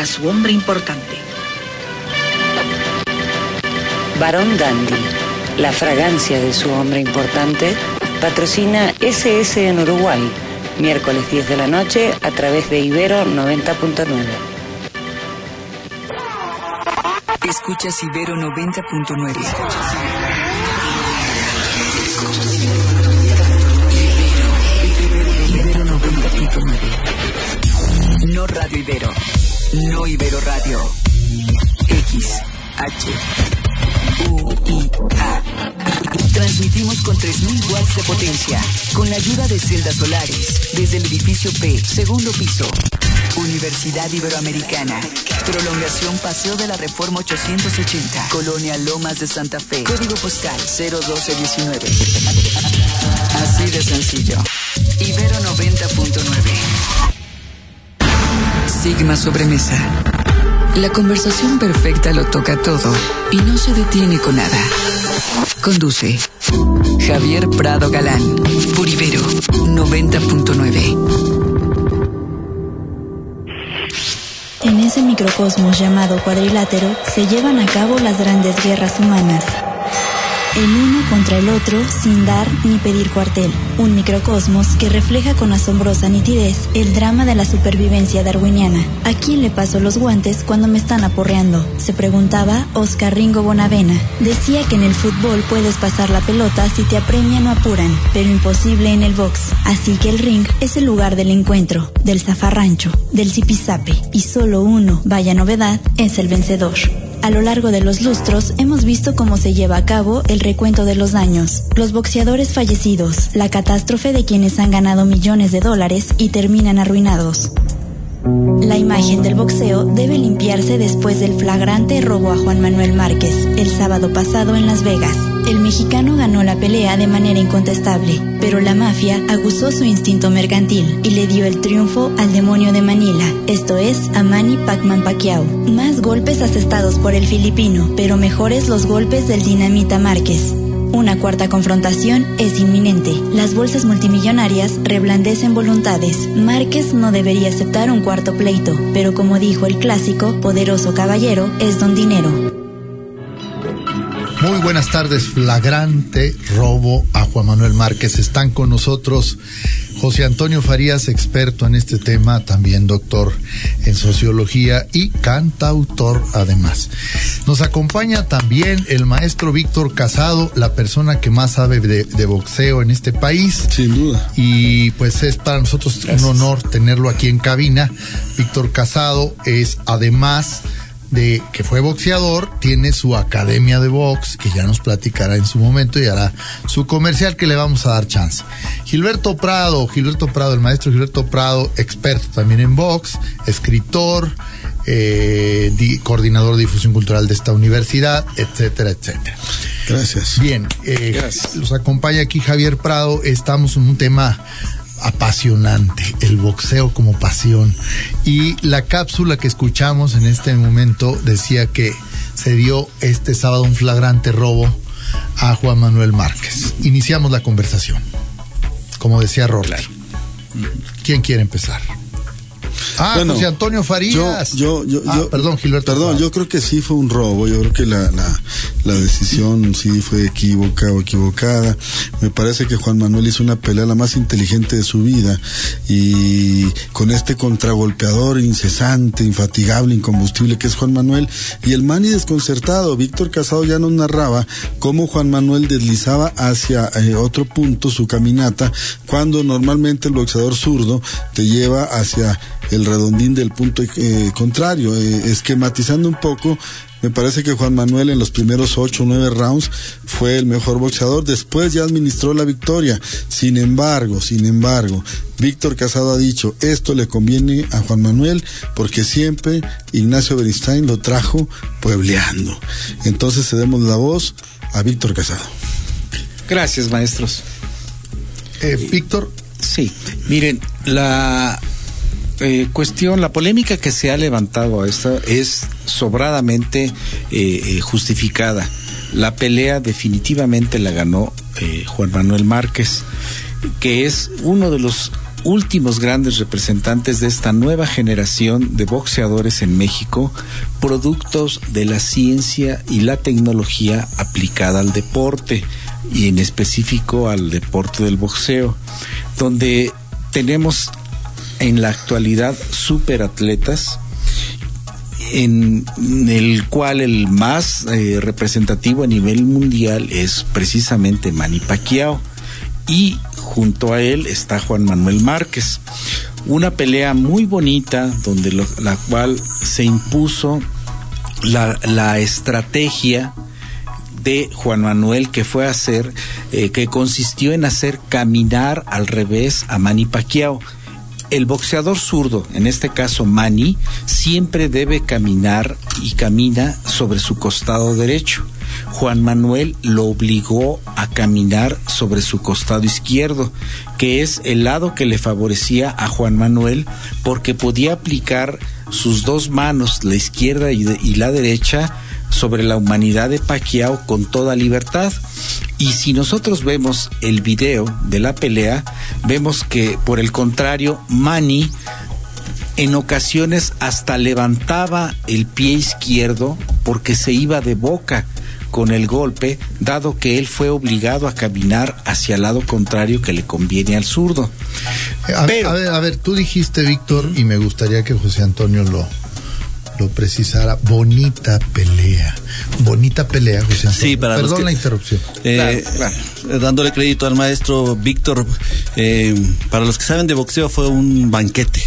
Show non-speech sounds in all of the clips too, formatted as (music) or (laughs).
para su hombre importante. Barón Dandy, la fragancia de su hombre importante, patrocina SS en Uruguay, miércoles 10 de la noche a través de Ibero 90.9. Escuchas Ibero 90.9. No Radio Ibero. No Ibero Radio. X, H, U, I, A. Transmitimos con 3.000 watts de potencia, con la ayuda de celdas solares, desde el edificio P, segundo piso. Universidad Iberoamericana. Prolongación Paseo de la Reforma 880. Colonia Lomas de Santa Fe. Código postal 01219. Así de sencillo. Ibero 90.9. Sigma Sobremesa. La conversación perfecta lo toca todo y no se detiene con nada. Conduce Javier Prado Galán. Por Ibero 90.9. En ese microcosmos llamado cuadrilátero se llevan a cabo las grandes guerras humanas. El uno contra el otro sin dar ni pedir cuartel. Un microcosmos que refleja con asombrosa nitidez el drama de la supervivencia darwiniana. ¿A quién le paso los guantes cuando me están aporreando? Se preguntaba Oscar Ringo Bonavena. Decía que en el fútbol puedes pasar la pelota si te apremian o apuran, pero imposible en el box. Así que el ring es el lugar del encuentro, del zafarrancho, del zipizape. Y solo uno, vaya novedad, es el vencedor. A lo largo de los lustros hemos visto cómo se lleva a cabo el recuento de los daños, los boxeadores fallecidos, la catástrofe de quienes han ganado millones de dólares y terminan arruinados. La imagen del boxeo debe limpiarse después del flagrante robo a Juan Manuel Márquez el sábado pasado en Las Vegas. El mexicano ganó la pelea de manera incontestable, pero la mafia aguzó su instinto mercantil y le dio el triunfo al demonio de Manila, esto es, a Manny Pacman Pacquiao. Más golpes asestados por el filipino, pero mejores los golpes del dinamita Márquez. Una cuarta confrontación es inminente. Las bolsas multimillonarias reblandecen voluntades. Márquez no debería aceptar un cuarto pleito, pero como dijo el clásico, poderoso caballero es don dinero. Muy buenas tardes, flagrante robo a Juan Manuel Márquez. Están con nosotros José Antonio Farías, experto en este tema, también doctor en sociología y cantautor además. Nos acompaña también el maestro Víctor Casado, la persona que más sabe de, de boxeo en este país. Sin duda. Y pues es para nosotros un honor tenerlo aquí en cabina. Víctor Casado es además de que fue boxeador, tiene su academia de box, que ya nos platicará en su momento y hará su comercial que le vamos a dar chance. Gilberto Prado, Gilberto Prado, el maestro Gilberto Prado, experto también en box, escritor, eh, di- coordinador de difusión cultural de esta universidad, etcétera, etcétera. Gracias. Bien, eh, Gracias. los acompaña aquí Javier Prado. Estamos en un tema apasionante, el boxeo como pasión. Y la cápsula que escuchamos en este momento decía que se dio este sábado un flagrante robo a Juan Manuel Márquez. Iniciamos la conversación. Como decía Rorty. ¿Quién quiere empezar? Ah, Bueno, José Antonio Farías. Yo, yo, yo, Ah, yo- perdón, Gilberto. Perdón, yo creo que sí fue un robo. Yo creo que la, la, la decisión sí fue equívoca o equivocada. Me parece que Juan Manuel hizo una pelea la más inteligente de su vida y con este contragolpeador incesante, infatigable, incombustible que es Juan Manuel y el mani desconcertado. Víctor Casado ya nos narraba cómo Juan Manuel deslizaba hacia eh, otro punto su caminata cuando normalmente el boxeador zurdo te lleva hacia el redondín del punto eh, contrario. Eh, esquematizando un poco, me parece que Juan Manuel en los primeros ocho o nueve rounds fue el mejor boxeador. Después ya administró la victoria. Sin embargo, sin embargo, Víctor Casado ha dicho, esto le conviene a Juan Manuel porque siempre Ignacio Beristain lo trajo puebleando. Entonces cedemos la voz a Víctor Casado. Gracias, maestros. Eh, Víctor, Sí, miren, la eh, cuestión, la polémica que se ha levantado a esta es sobradamente eh, eh, justificada. La pelea definitivamente la ganó Juan Manuel Márquez, que es uno de los últimos grandes representantes de esta nueva generación de boxeadores en México, productos de la ciencia y la tecnología aplicada al deporte y en específico al deporte del boxeo, donde tenemos en la actualidad superatletas en el cual el más eh, representativo a nivel mundial es precisamente Manny Pacquiao y junto a él está Juan Manuel Márquez. Una pelea muy bonita donde la cual se impuso la, estrategia de Juan Manuel que fue hacer, eh, que consistió en hacer caminar al revés a Manny Pacquiao el boxeador zurdo, en este caso Manny, siempre debe caminar y camina sobre su costado derecho. Juan Manuel lo obligó a caminar sobre su costado izquierdo, que es el lado que le favorecía a Juan Manuel porque podía aplicar sus dos manos, la izquierda y, la derecha, sobre la humanidad de Pacquiao con toda libertad. Y si nosotros vemos el video de la pelea, vemos que por el contrario, Manny en ocasiones hasta levantaba el pie izquierdo porque se iba de boca con el golpe, dado que él fue obligado a caminar hacia el lado contrario que le conviene al zurdo. A, ver, a ver, tú dijiste, Víctor, y me gustaría que José Antonio lo, lo precisara. Bonita pelea. Bonita pelea, José Antonio. Sí, para Perdón la interrupción. Eh, dándole crédito al maestro Víctor, eh, para los que saben de boxeo fue un banquete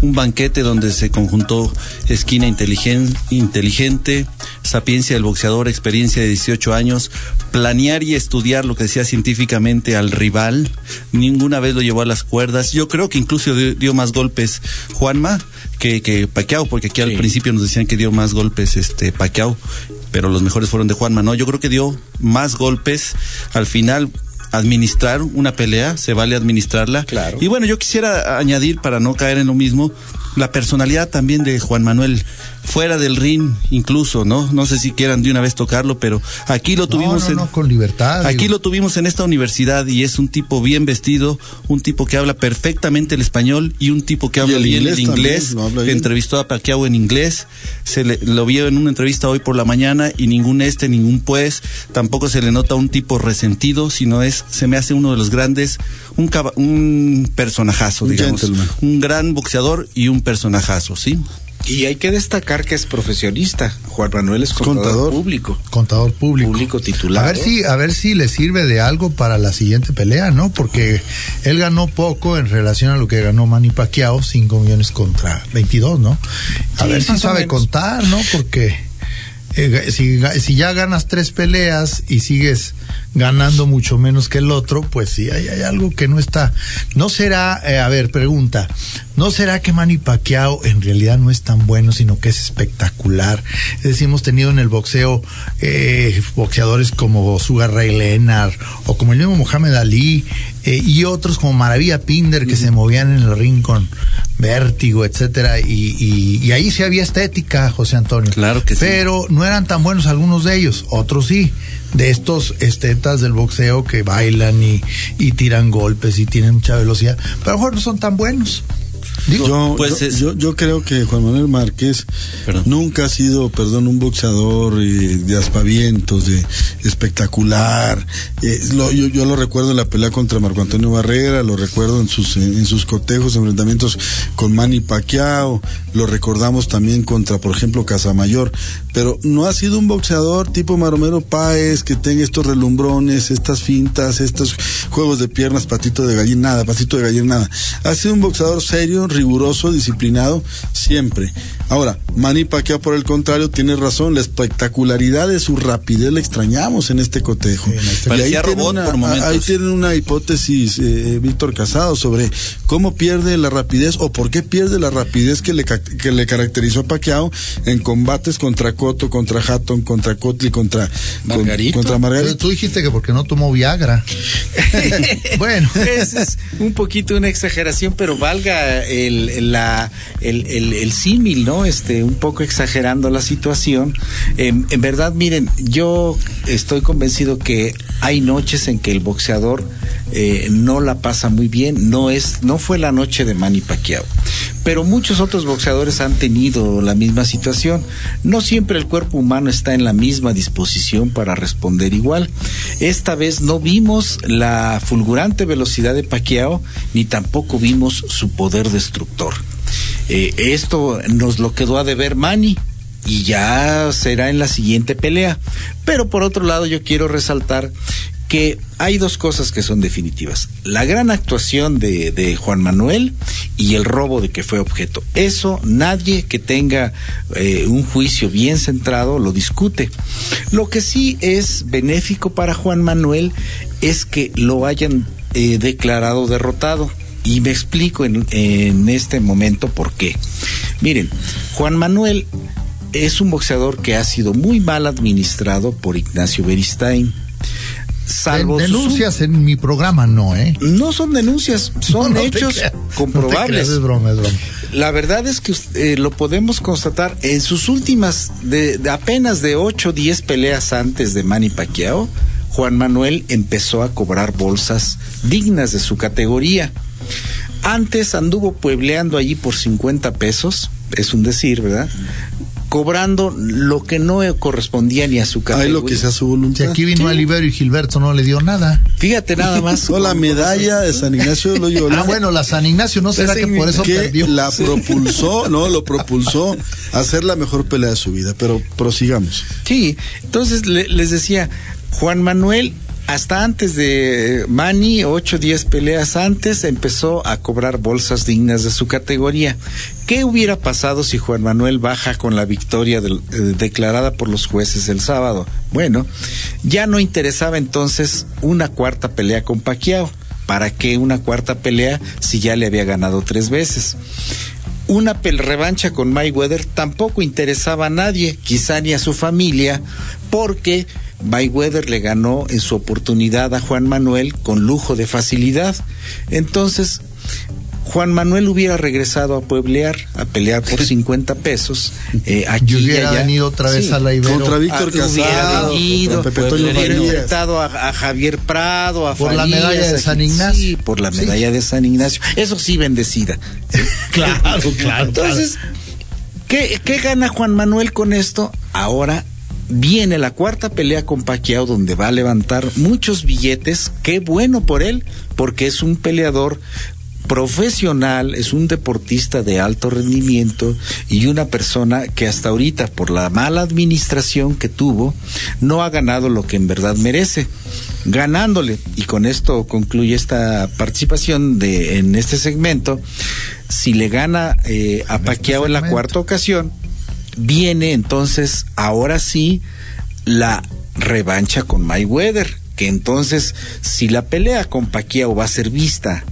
un banquete donde se conjuntó esquina inteligente, sapiencia del boxeador, experiencia de 18 años, planear y estudiar lo que decía científicamente al rival, ninguna vez lo llevó a las cuerdas, yo creo que incluso dio, más golpes Juanma que, que Paquiao, porque aquí al principio nos decían que dio más golpes este Paquiao, pero los mejores fueron de Juanma, no, yo creo que dio más golpes, al final administrar una pelea, se vale administrarla. Claro. Y bueno, yo quisiera añadir, para no caer en lo mismo, la personalidad también de Juan Manuel fuera del ring incluso, ¿no? No sé si quieran de una vez tocarlo, pero aquí lo tuvimos en, con libertad. Aquí lo tuvimos en esta universidad y es un tipo bien vestido, un tipo que habla perfectamente el español y un tipo que habla bien el inglés. entrevistó a Pacquiao en inglés, se le, lo vio en una entrevista hoy por la mañana y ningún este, ningún pues, tampoco se le nota un tipo resentido, sino es se me hace uno de los grandes un un personajazo, digamos, un gran boxeador y un personajazo, ¿sí? Y hay que destacar que es profesionista. Juan Manuel es contador, público. Contador público. Público titular. A ver si, a ver si le sirve de algo para la siguiente pelea, ¿no? Porque él ganó poco en relación a lo que ganó Manny Pacquiao, 5 millones contra 22, ¿no? A ver si sabe contar, ¿no? Porque eh, si, si ya ganas tres peleas y sigues ganando mucho menos que el otro, pues sí, hay, hay algo que no está. ¿No será, eh, a ver, pregunta, ¿no será que Manny Pacquiao en realidad no es tan bueno, sino que es espectacular? Es decir, hemos tenido en el boxeo eh, boxeadores como Sugar Ray Leonard o como el mismo Mohamed Ali eh, y otros como Maravilla Pinder que se movían en el ring con vértigo, etcétera, y, y, ahí sí había estética, José Antonio. Claro que sí. Pero no eran tan buenos algunos de ellos, otros sí de estos estetas del boxeo que bailan y, y tiran golpes y tienen mucha velocidad, pero a lo mejor no son tan buenos. Digo, yo, pues yo, yo, creo que Juan Manuel Márquez nunca ha sido, perdón, un boxeador eh, de aspavientos, de espectacular. Eh, lo, yo, yo, lo recuerdo en la pelea contra Marco Antonio Barrera, lo recuerdo en sus, en, sus cotejos, enfrentamientos con Manny Pacquiao, lo recordamos también contra, por ejemplo, Casamayor, pero no ha sido un boxeador tipo Maromero Páez que tenga estos relumbrones, estas fintas, estos juegos de piernas, patito de gallina, nada, patito de gallina, nada. Ha sido un boxeador serio, riguroso, disciplinado, siempre. Ahora, Manny Pacquiao, por el contrario, tiene razón, la espectacularidad de su rapidez la extrañamos en este cotejo. Este ahí, tienen una, ahí tienen una hipótesis, eh, Víctor Casado, sobre cómo pierde la rapidez o por qué pierde la rapidez que le, que le caracterizó a Pacquiao en combates contra Cotto, contra Hatton, contra Cotli, contra Margarito. contra Margarito. tú dijiste que porque no tomó Viagra. (laughs) bueno, es un poquito una exageración, pero valga el, la, el, el, símil, ¿no? Este, un poco exagerando la situación. en verdad, miren, yo estoy convencido que hay noches en que el boxeador eh, no la pasa muy bien, no es, no fue la noche de Manny Pacquiao. Pero muchos otros boxeadores han tenido la misma situación. No siempre el cuerpo humano está en la misma disposición para responder igual. Esta vez no vimos la fulgurante velocidad de Pacquiao, ni tampoco vimos su poder destructor. Eh, esto nos lo quedó a deber Manny y ya será en la siguiente pelea. Pero por otro lado yo quiero resaltar que hay dos cosas que son definitivas. La gran actuación de, Juan Manuel y el robo de que fue objeto. Eso nadie que tenga eh, un juicio bien centrado lo discute. Lo que sí es benéfico para Juan Manuel es que lo hayan eh, declarado derrotado. Y me explico en, en este momento por qué. Miren, Juan Manuel es un boxeador que ha sido muy mal administrado por Ignacio Beristain. Salvo denuncias en mi programa no, ¿eh? No son denuncias, son no, no hechos comprobables. No es broma, es broma. La verdad es que eh, lo podemos constatar en sus últimas, de, de apenas de 8 o 10 peleas antes de Manny Pacquiao, Juan Manuel empezó a cobrar bolsas dignas de su categoría. Antes anduvo puebleando allí por 50 pesos, es un decir, ¿verdad? Cobrando lo que no correspondía ni a su categoría. Hay lo que sea su voluntad. Si aquí vino sí. Oliverio y Gilberto no le dio nada. Fíjate nada más. (laughs) no, la medalla de San Ignacio de Loyola. Ah, bueno, la San Ignacio, ¿no será que por eso que perdió? la propulsó, no, lo propulsó a hacer la mejor pelea de su vida, pero prosigamos. Sí, entonces le, les decía, Juan Manuel hasta antes de Manny, 8 o 10 peleas antes, empezó a cobrar bolsas dignas de su categoría. ¿Qué hubiera pasado si Juan Manuel baja con la victoria eh, declarada por los jueces el sábado? Bueno, ya no interesaba entonces una cuarta pelea con Pacquiao. ¿Para qué una cuarta pelea si ya le había ganado tres veces? Una revancha con Mayweather tampoco interesaba a nadie, quizá ni a su familia, porque Mayweather le ganó en su oportunidad a Juan Manuel con lujo de facilidad. Entonces, Juan Manuel hubiera regresado a pueblear, a pelear por 50 pesos. Eh, aquí Yo hubiera allá. venido otra vez Sí. a la Ibero. Contra Víctor Ah, hubiera Casado, venido, Pepe Toño hubiera enfrentado a, a Javier Prado, a Por la Farías, medalla de a- San Ignacio. Sí, por la Sí. medalla de San Ignacio. Eso sí, bendecida. (laughs) Claro, claro. Entonces, ¿qué, ¿qué gana Juan Manuel con esto? Ahora viene la cuarta pelea con Pacquiao donde va a levantar muchos billetes. Qué bueno por él, porque es un peleador profesional, es un deportista de alto rendimiento y una persona que hasta ahorita por la mala administración que tuvo no ha ganado lo que en verdad merece. Ganándole, y con esto concluye esta participación de, en este segmento, si le gana eh, a este Pacquiao en la cuarta ocasión, viene entonces, ahora sí, la revancha con Mayweather. Que entonces, si la pelea con Pacquiao va a ser vista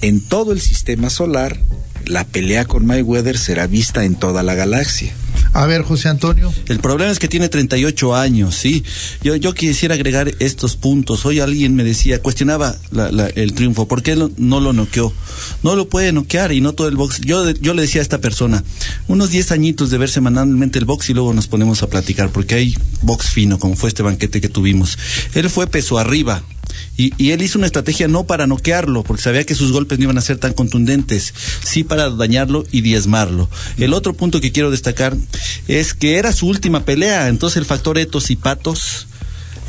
en todo el sistema solar, la pelea con Mayweather será vista en toda la galaxia. A ver, José Antonio. El problema es que tiene 38 años, ¿sí? Yo, yo quisiera agregar estos puntos. Hoy alguien me decía, cuestionaba la- la- el triunfo, ¿por qué no lo noqueó? No lo puede noquear y no todo el box. Yo, yo le decía a esta persona, unos 10 añitos de ver semanalmente el box y luego nos ponemos a platicar, porque hay box fino, como fue este banquete que tuvimos. Él fue peso arriba, y, y él hizo una estrategia no para noquearlo, porque sabía que sus golpes no iban a ser tan contundentes, sí para dañarlo y diezmarlo. El otro punto que quiero destacar es que era su última pelea, entonces el factor etos y patos,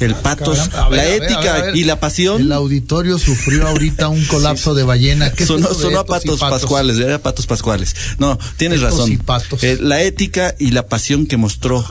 el patos, la ver, ética ver, ver. y la pasión. El auditorio sufrió ahorita un (laughs) colapso de ballena. ¿Qué es Sonó, sonó a patos, pascuales, era patos pascuales. No, tienes Estos razón. Eh, la ética y la pasión que mostró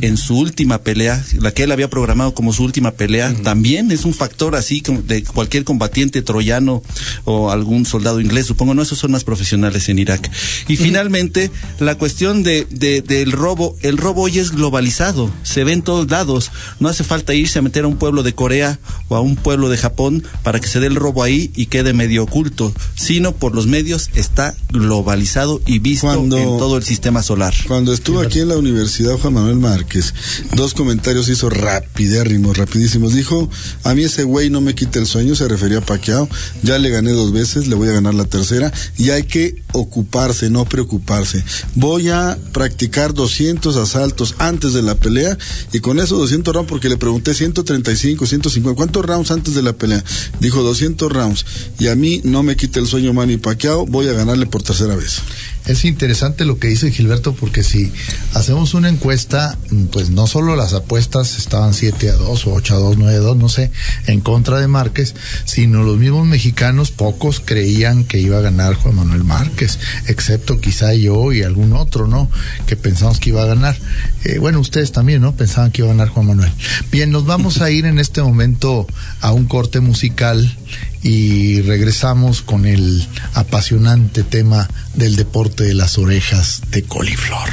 en su última pelea, la que él había programado como su última pelea, también es un factor así como de cualquier combatiente troyano o algún soldado inglés, supongo, no, esos son más profesionales en Irak. Y finalmente, la cuestión de, de- del robo, el robo hoy es globalizado, se ve en todos lados, no hace falta irse a meter a un pueblo de Corea o a un pueblo de Japón para que se dé el robo ahí y quede medio oculto, sino por los medios está globalizado y visto Cuando- en todo el sistema solar. Cuando estuvo aquí en la Universidad Juan Manuel Márquez, dos comentarios hizo rapidérrimos, rapidísimos. Dijo, a mí ese güey no me quita el sueño, se refería a Paquiao, ya le gané dos veces, le voy a ganar la tercera, y hay que ocuparse, no preocuparse. Voy a practicar 200 asaltos antes de la pelea, y con esos 200 rounds, porque le pregunté tiene 135, 150. ¿Cuántos rounds antes de la pelea? Dijo 200 rounds. Y a mí no me quita el sueño Manny Pacquiao, voy a ganarle por tercera vez. Es interesante lo que dice Gilberto porque si hacemos una encuesta, pues no solo las apuestas estaban 7 a 2 o 8 a 2, 9 a 2, no sé, en contra de Márquez, sino los mismos mexicanos, pocos creían que iba a ganar Juan Manuel Márquez, excepto quizá yo y algún otro, ¿no? Que pensamos que iba a ganar. Eh, bueno, ustedes también, ¿no? Pensaban que iba a ganar Juan Manuel. Bien, nos vamos a ir en este momento a un corte musical y regresamos con el apasionante tema del deporte de las orejas de coliflor.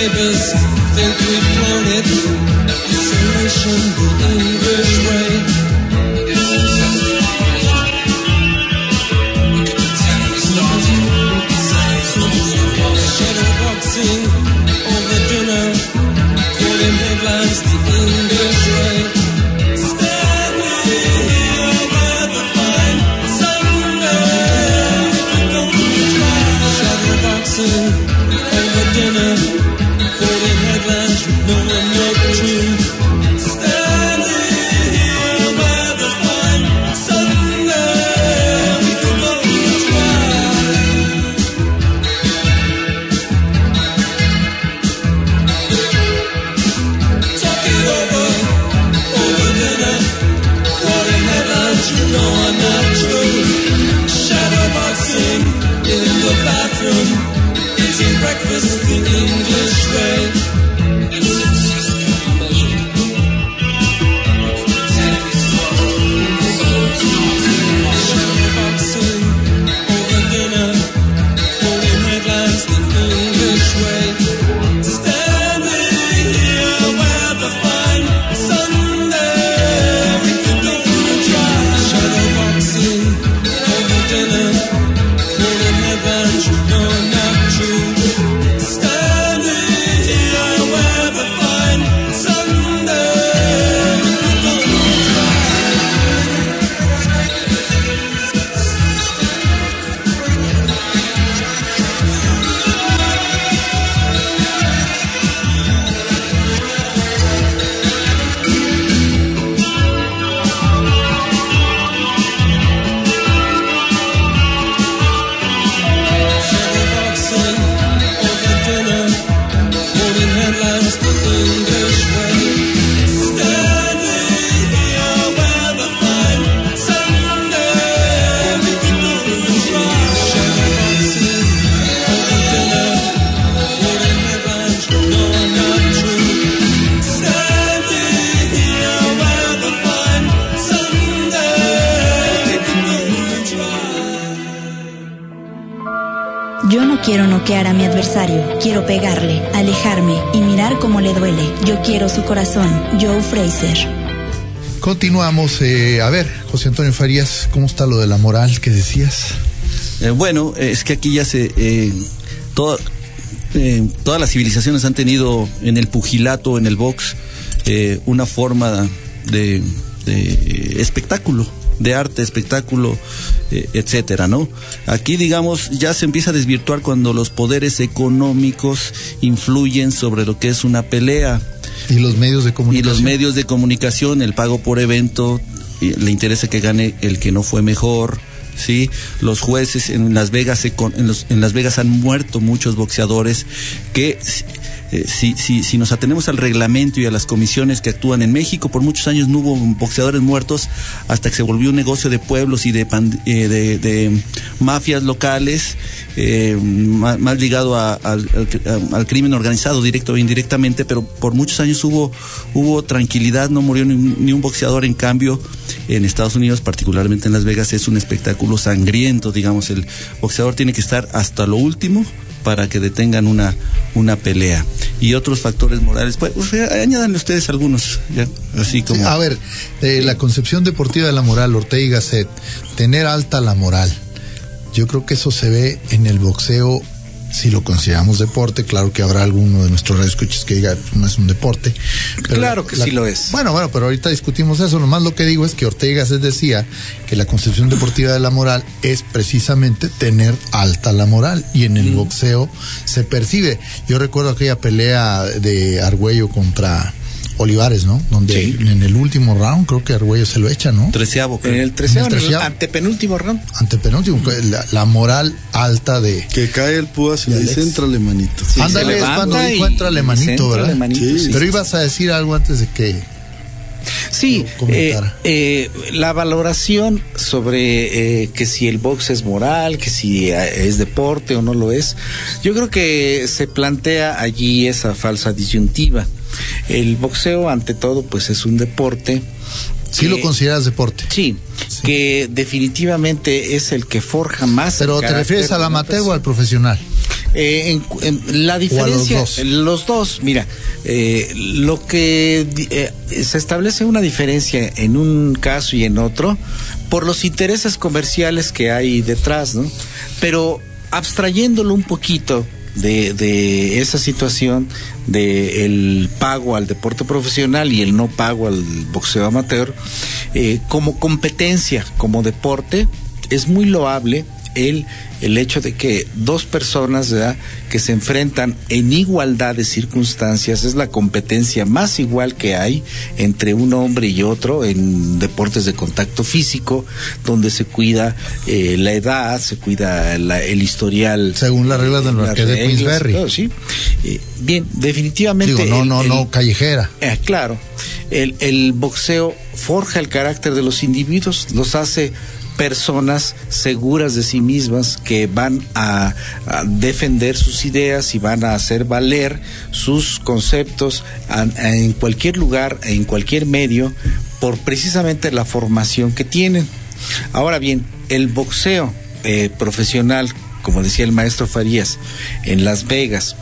neighbors think we've blown it. Isolation will Quiero pegarle, alejarme y mirar cómo le duele. Yo quiero su corazón. Joe Fraser. Continuamos. Eh, a ver, José Antonio Farías, ¿cómo está lo de la moral que decías? Eh, bueno, es que aquí ya se... Eh, todas las civilizaciones han tenido en el pugilato, en el box, una forma de espectáculo de arte, espectáculo, eh, etcétera, ¿no? Aquí, digamos, ya se empieza a desvirtuar cuando los poderes económicos influyen sobre lo que es una pelea. Y los medios de comunicación. Y los medios de comunicación, el pago por evento, le interesa que gane el que no fue mejor. ¿sí? Los jueces en Las Vegas en, en Las Vegas han muerto muchos boxeadores que eh, si, si, si nos atenemos al reglamento y a las comisiones que actúan en México, por muchos años no hubo boxeadores muertos hasta que se volvió un negocio de pueblos y de, eh, mafias locales, eh, más, ligado al, crimen organizado, directo o indirectamente, pero por muchos años hubo, hubo tranquilidad, no murió ni, ni un boxeador, en cambio, en Estados Unidos, particularmente en Las Vegas, es un espectáculo sangriento, digamos, el boxeador tiene que estar hasta lo último para que detengan una, una pelea. Y otros factores morales, pues, pues añadan ustedes algunos, así como... a ver, eh, la concepción deportiva de la moral, Ortega y Gasset, tener alta la moral. Yo creo que eso se ve en el boxeo si lo consideramos deporte, claro que habrá alguno de nuestros radioescuchas que diga no es un deporte. claro que sí lo es. Bueno, bueno, pero ahorita discutimos eso. Nomás lo que digo es que Ortega se decía que la concepción deportiva de la moral es precisamente tener alta la moral y en el mm. boxeo se percibe. Yo recuerdo aquella pelea de Argüello contra Olivares, ¿no? Donde en el último round creo que Argüello se lo echa, ¿no? Treceavo. En el treceavo, en el antepenúltimo round. Antepenúltimo, la, moral alta de... Que cae el púas y le dice, entrale manito. Ándale, es cuando dijo entrale manito, ¿verdad? Pero ibas a decir algo antes de que... Sí, eh, eh, la valoración sobre eh, que si el box es moral, que si es deporte o no lo es, yo creo que se plantea allí esa falsa disyuntiva. El boxeo, ante todo, pues es un deporte. ¿Sí lo consideras deporte? Sí, que definitivamente es el que forja más. ¿Pero te refieres al amateur o al profesional? Eh, en, la diferencia, los dos? mira, eh, lo que eh, se establece una diferencia en un caso y en otro por los intereses comerciales que hay detrás, ¿no? Pero abstrayéndolo un poquito, de, de esa situación de el pago al deporte profesional y el no pago al boxeo amateur eh, como competencia como deporte es muy loable el el hecho de que dos personas que se enfrentan en igualdad de circunstancias es la competencia más igual que hay entre un hombre y otro en deportes de contacto físico, donde se cuida eh, la edad, se cuida el historial. Según las reglas del marqués de Queensberry. sí. Eh, bien, definitivamente. Digo, no, no, no, callejera. Eh, claro. El, el boxeo forja el carácter de los individuos, los hace personas seguras de sí mismas que van a, defender sus ideas y van a hacer valer sus conceptos en cualquier lugar, en cualquier medio, por precisamente la formación que tienen. Ahora bien, el boxeo eh, profesional, como decía el maestro Farías, en Las Vegas,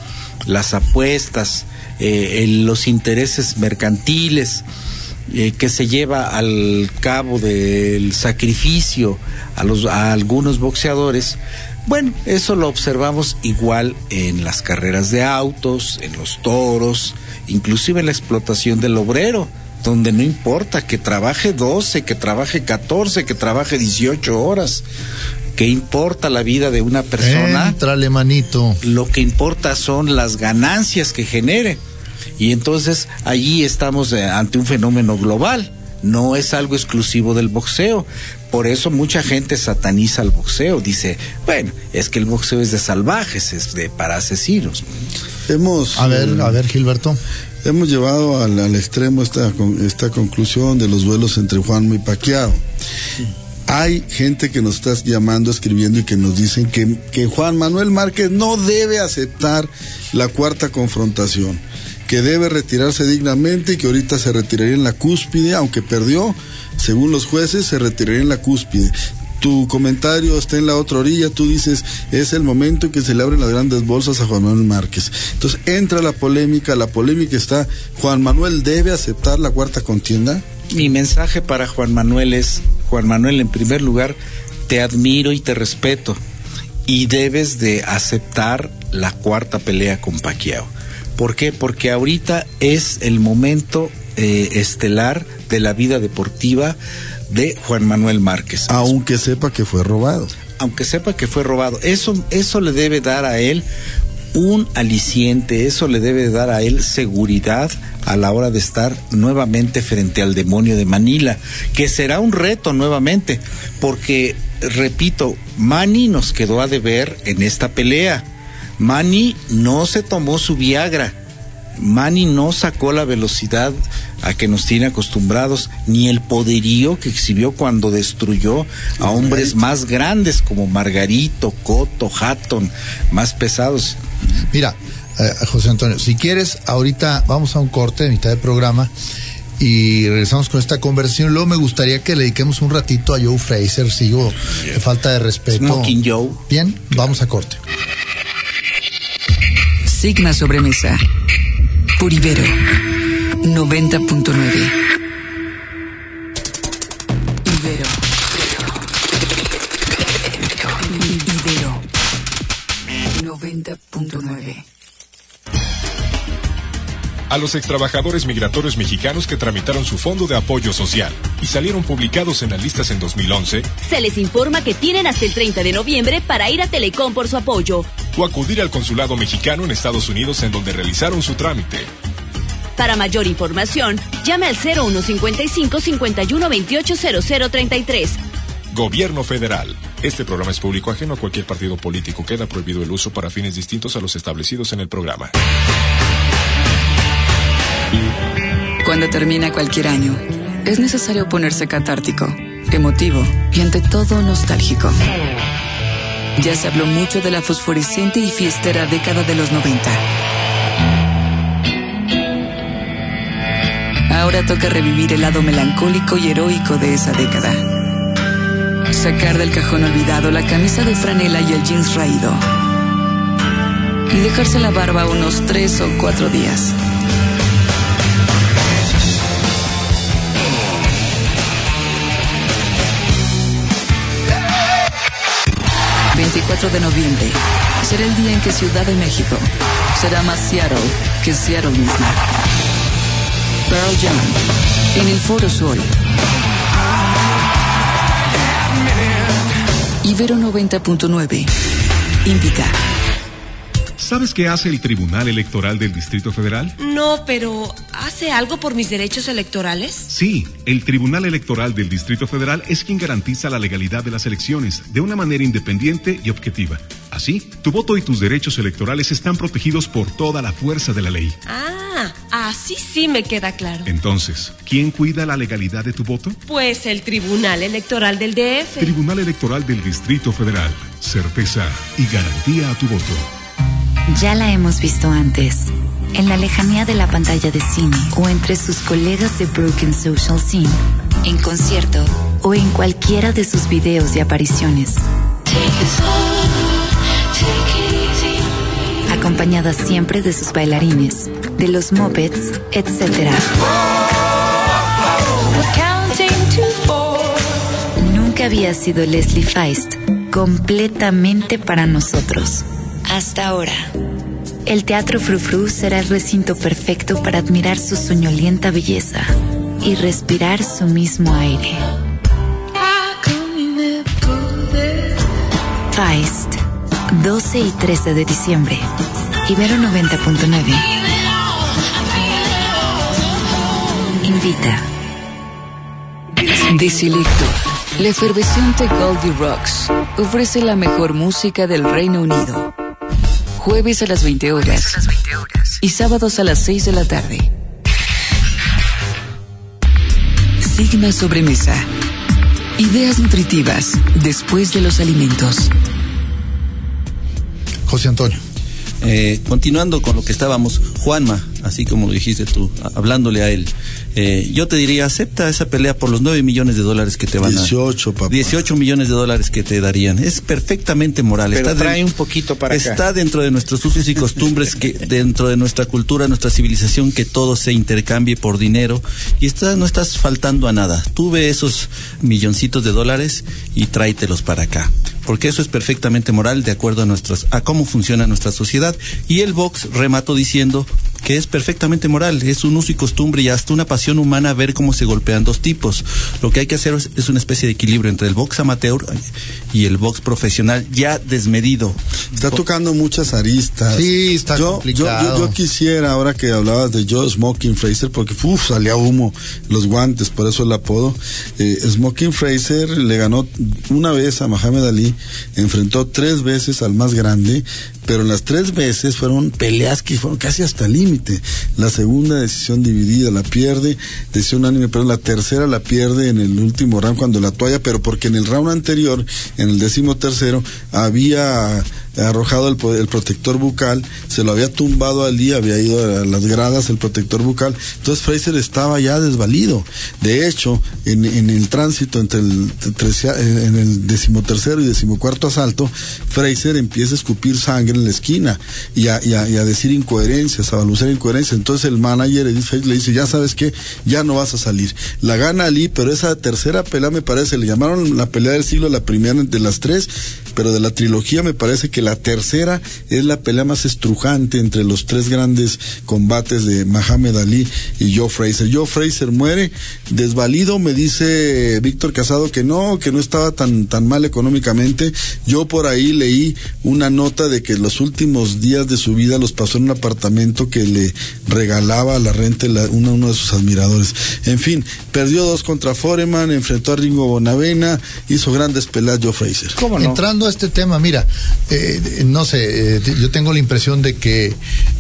las apuestas, eh, los intereses mercantiles, eh, que se lleva al cabo del sacrificio a, los, a algunos boxeadores, bueno, eso lo observamos igual en las carreras de autos, en los toros, inclusive en la explotación del obrero, donde no importa que trabaje 12, que trabaje 14, que trabaje 18 horas. ¿Qué importa la vida de una persona? Entrale, manito. Lo que importa son las ganancias que genere. Y entonces allí estamos eh, ante un fenómeno global, no es algo exclusivo del boxeo. Por eso mucha gente sataniza el boxeo, dice, bueno, es que el boxeo es de salvajes, es de para asesinos. Hemos, a ver, a ver, Gilberto. Hemos llevado al, al extremo esta, esta conclusión de los duelos entre Juan y Paquiao. Hay gente que nos está llamando, escribiendo y que nos dicen que, que Juan Manuel Márquez no debe aceptar la cuarta confrontación que debe retirarse dignamente y que ahorita se retiraría en la cúspide, aunque perdió, según los jueces, se retiraría en la cúspide. Tu comentario está en la otra orilla, tú dices, es el momento en que se le abren las grandes bolsas a Juan Manuel Márquez. Entonces entra la polémica, la polémica está, Juan Manuel debe aceptar la cuarta contienda. Mi mensaje para Juan Manuel es, Juan Manuel, en primer lugar, te admiro y te respeto y debes de aceptar la cuarta pelea con Paquiao ¿Por qué? Porque ahorita es el momento eh, estelar de la vida deportiva de Juan Manuel Márquez. Aunque sepa que fue robado. Aunque sepa que fue robado. Eso, eso le debe dar a él un aliciente, eso le debe dar a él seguridad a la hora de estar nuevamente frente al demonio de Manila, que será un reto nuevamente, porque, repito, Mani nos quedó a deber en esta pelea Manny no se tomó su Viagra Manny no sacó la velocidad a que nos tiene acostumbrados, ni el poderío que exhibió cuando destruyó a hombres más grandes como Margarito, Coto, Hatton, más pesados. Mira, eh, José Antonio, si quieres, ahorita vamos a un corte de mitad del programa y regresamos con esta conversación. Luego me gustaría que le dediquemos un ratito a Joe Fraser, sigo de falta de respeto. Smoking Joe. Bien, vamos a corte. Signa sobremesa. Por Ibero 90.9. a los extrabajadores migratorios mexicanos que tramitaron su fondo de apoyo social y salieron publicados en las listas en 2011 Se les informa que tienen hasta el 30 de noviembre para ir a Telecom por su apoyo. o acudir al consulado mexicano en Estados Unidos en donde realizaron su trámite. Para mayor información, llame al 0155 51 28 0033. Gobierno Federal. Este programa es público ajeno a cualquier partido político. Queda prohibido el uso para fines distintos a los establecidos en el programa. Cuando termina cualquier año, es necesario ponerse catártico, emotivo y ante todo nostálgico. Ya se habló mucho de la fosforescente y fiestera década de los 90. Ahora toca revivir el lado melancólico y heroico de esa década. Sacar del cajón olvidado la camisa de franela y el jeans raído. Y dejarse la barba unos tres o cuatro días. 24 de noviembre será el día en que Ciudad de México será más Seattle que Seattle misma. Pearl Jam en el Foro Sol. Ibero 90.9 invita. ¿Sabes qué hace el Tribunal Electoral del Distrito Federal? No, pero ¿hace algo por mis derechos electorales? Sí, el Tribunal Electoral del Distrito Federal es quien garantiza la legalidad de las elecciones de una manera independiente y objetiva. Así, tu voto y tus derechos electorales están protegidos por toda la fuerza de la ley. Ah, así sí me queda claro. Entonces, ¿quién cuida la legalidad de tu voto? Pues el Tribunal Electoral del DF. Tribunal Electoral del Distrito Federal. Certeza y garantía a tu voto. Ya la hemos visto antes, en la lejanía de la pantalla de cine o entre sus colegas de Broken Social Scene, en concierto o en cualquiera de sus videos y apariciones. Acompañada siempre de sus bailarines, de los mopeds, etc. Nunca había sido Leslie Feist completamente para nosotros. Hasta ahora. El Teatro Frufru será el recinto perfecto para admirar su soñolienta belleza y respirar su mismo aire. Feist, 12 y 13 de diciembre. Ibero 90.9. Invita. Desilicto, la efervescente Goldie Rocks, ofrece la mejor música del Reino Unido. Jueves a las 20 horas y sábados a las 6 de la tarde. Signa sobremesa. Ideas nutritivas después de los alimentos. José Antonio. Eh, continuando con lo que estábamos, Juanma, así como lo dijiste tú, a- hablándole a él, eh, yo te diría, acepta esa pelea por los 9 millones de dólares que te van 18, a... papá. 18 millones de dólares que te darían. Es perfectamente moral. Pero está trae un poquito para acá. Está dentro de nuestros usos y costumbres, que dentro de nuestra cultura, nuestra civilización, que todo se intercambie por dinero. Y está, no estás faltando a nada. Tú ve esos milloncitos de dólares y tráetelos para acá porque eso es perfectamente moral de acuerdo a nuestras a cómo funciona nuestra sociedad y el Vox remató diciendo que es perfectamente moral, es un uso y costumbre y hasta una pasión humana ver cómo se golpean dos tipos. Lo que hay que hacer es, es una especie de equilibrio entre el box amateur y el box profesional ya desmedido. Está tocando muchas aristas. Sí, está yo, yo, complicado. yo, yo quisiera, ahora que hablabas de Joe Smoking Fraser, porque uf, salía humo los guantes, por eso el apodo. Eh, Smoking Fraser le ganó una vez a Mohamed Ali, enfrentó tres veces al más grande, pero en las tres veces fueron peleas que fueron casi hasta el límite. La segunda decisión dividida la pierde, decisión unánime, pero la tercera la pierde en el último round cuando la toalla, pero porque en el round anterior, en el décimo tercero, había arrojado el, protector bucal, se lo había tumbado al día, había ido a las gradas el protector bucal, entonces Fraser estaba ya desvalido. De hecho, en, el tránsito entre el, en el decimotercero y decimocuarto asalto, Fraser empieza a escupir sangre en la esquina y a, y a, decir incoherencias, a balancear incoherencias. Entonces el manager Edith Fraser le dice, ya sabes que ya no vas a salir. La gana Ali, pero esa tercera pelea me parece, le llamaron la pelea del siglo, la primera de las tres, pero de la trilogía me parece que la tercera es la pelea más estrujante entre los tres grandes combates de Mohamed Ali y Joe Fraser. Joe Fraser muere desvalido, me dice Víctor Casado que no, que no estaba tan, tan mal económicamente. Yo por ahí leí una nota de que los últimos días de su vida los pasó en un apartamento que le regalaba a la renta la, uno, uno de sus admiradores. En fin, perdió dos contra Foreman, enfrentó a Ringo Bonavena, hizo grandes peleas Joe Fraser. ¿Cómo no? Entrando a este tema, mira, eh, no sé, eh, yo tengo la impresión de que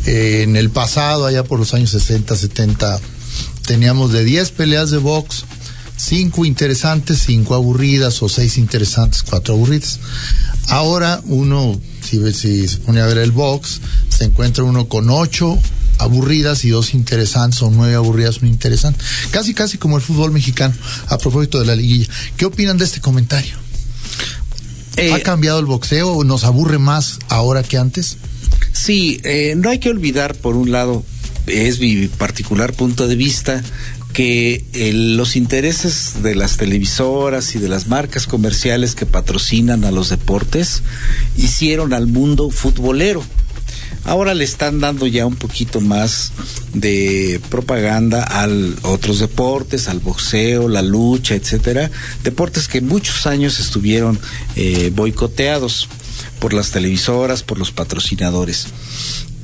eh, en el pasado, allá por los años 60, 70, teníamos de 10 peleas de box, 5 interesantes, 5 aburridas, o 6 interesantes, 4 aburridas. Ahora uno, si, si se pone a ver el box, se encuentra uno con 8 aburridas y dos interesantes o nueve aburridas, un interesante. Casi, casi como el fútbol mexicano, a propósito de la liguilla. ¿Qué opinan de este comentario? Eh, ¿Ha cambiado el boxeo? ¿Nos aburre más ahora que antes? Sí, eh, no hay que olvidar, por un lado, es mi particular punto de vista, que eh, los intereses de las televisoras y de las marcas comerciales que patrocinan a los deportes hicieron al mundo futbolero. Ahora le están dando ya un poquito más de propaganda a otros deportes, al boxeo, la lucha, etcétera, deportes que muchos años estuvieron eh, boicoteados por las televisoras, por los patrocinadores.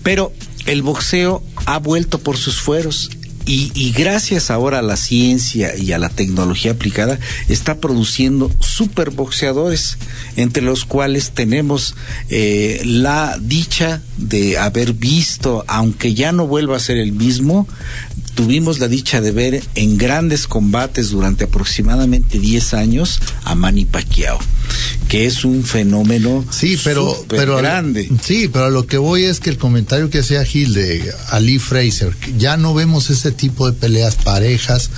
Pero el boxeo ha vuelto por sus fueros y, y, gracias ahora a la ciencia y a la tecnología aplicada, está produciendo superboxeadores, entre los cuales tenemos eh, la dicha de haber visto, aunque ya no vuelva a ser el mismo, tuvimos la dicha de ver en grandes combates durante aproximadamente 10 años a Manny Pacquiao, que es un fenómeno sí, pero, pero grande. sí, pero a lo que voy es que el comentario que hacía Gil de Ali Fraser, ya no vemos ese tipo de peleas parejas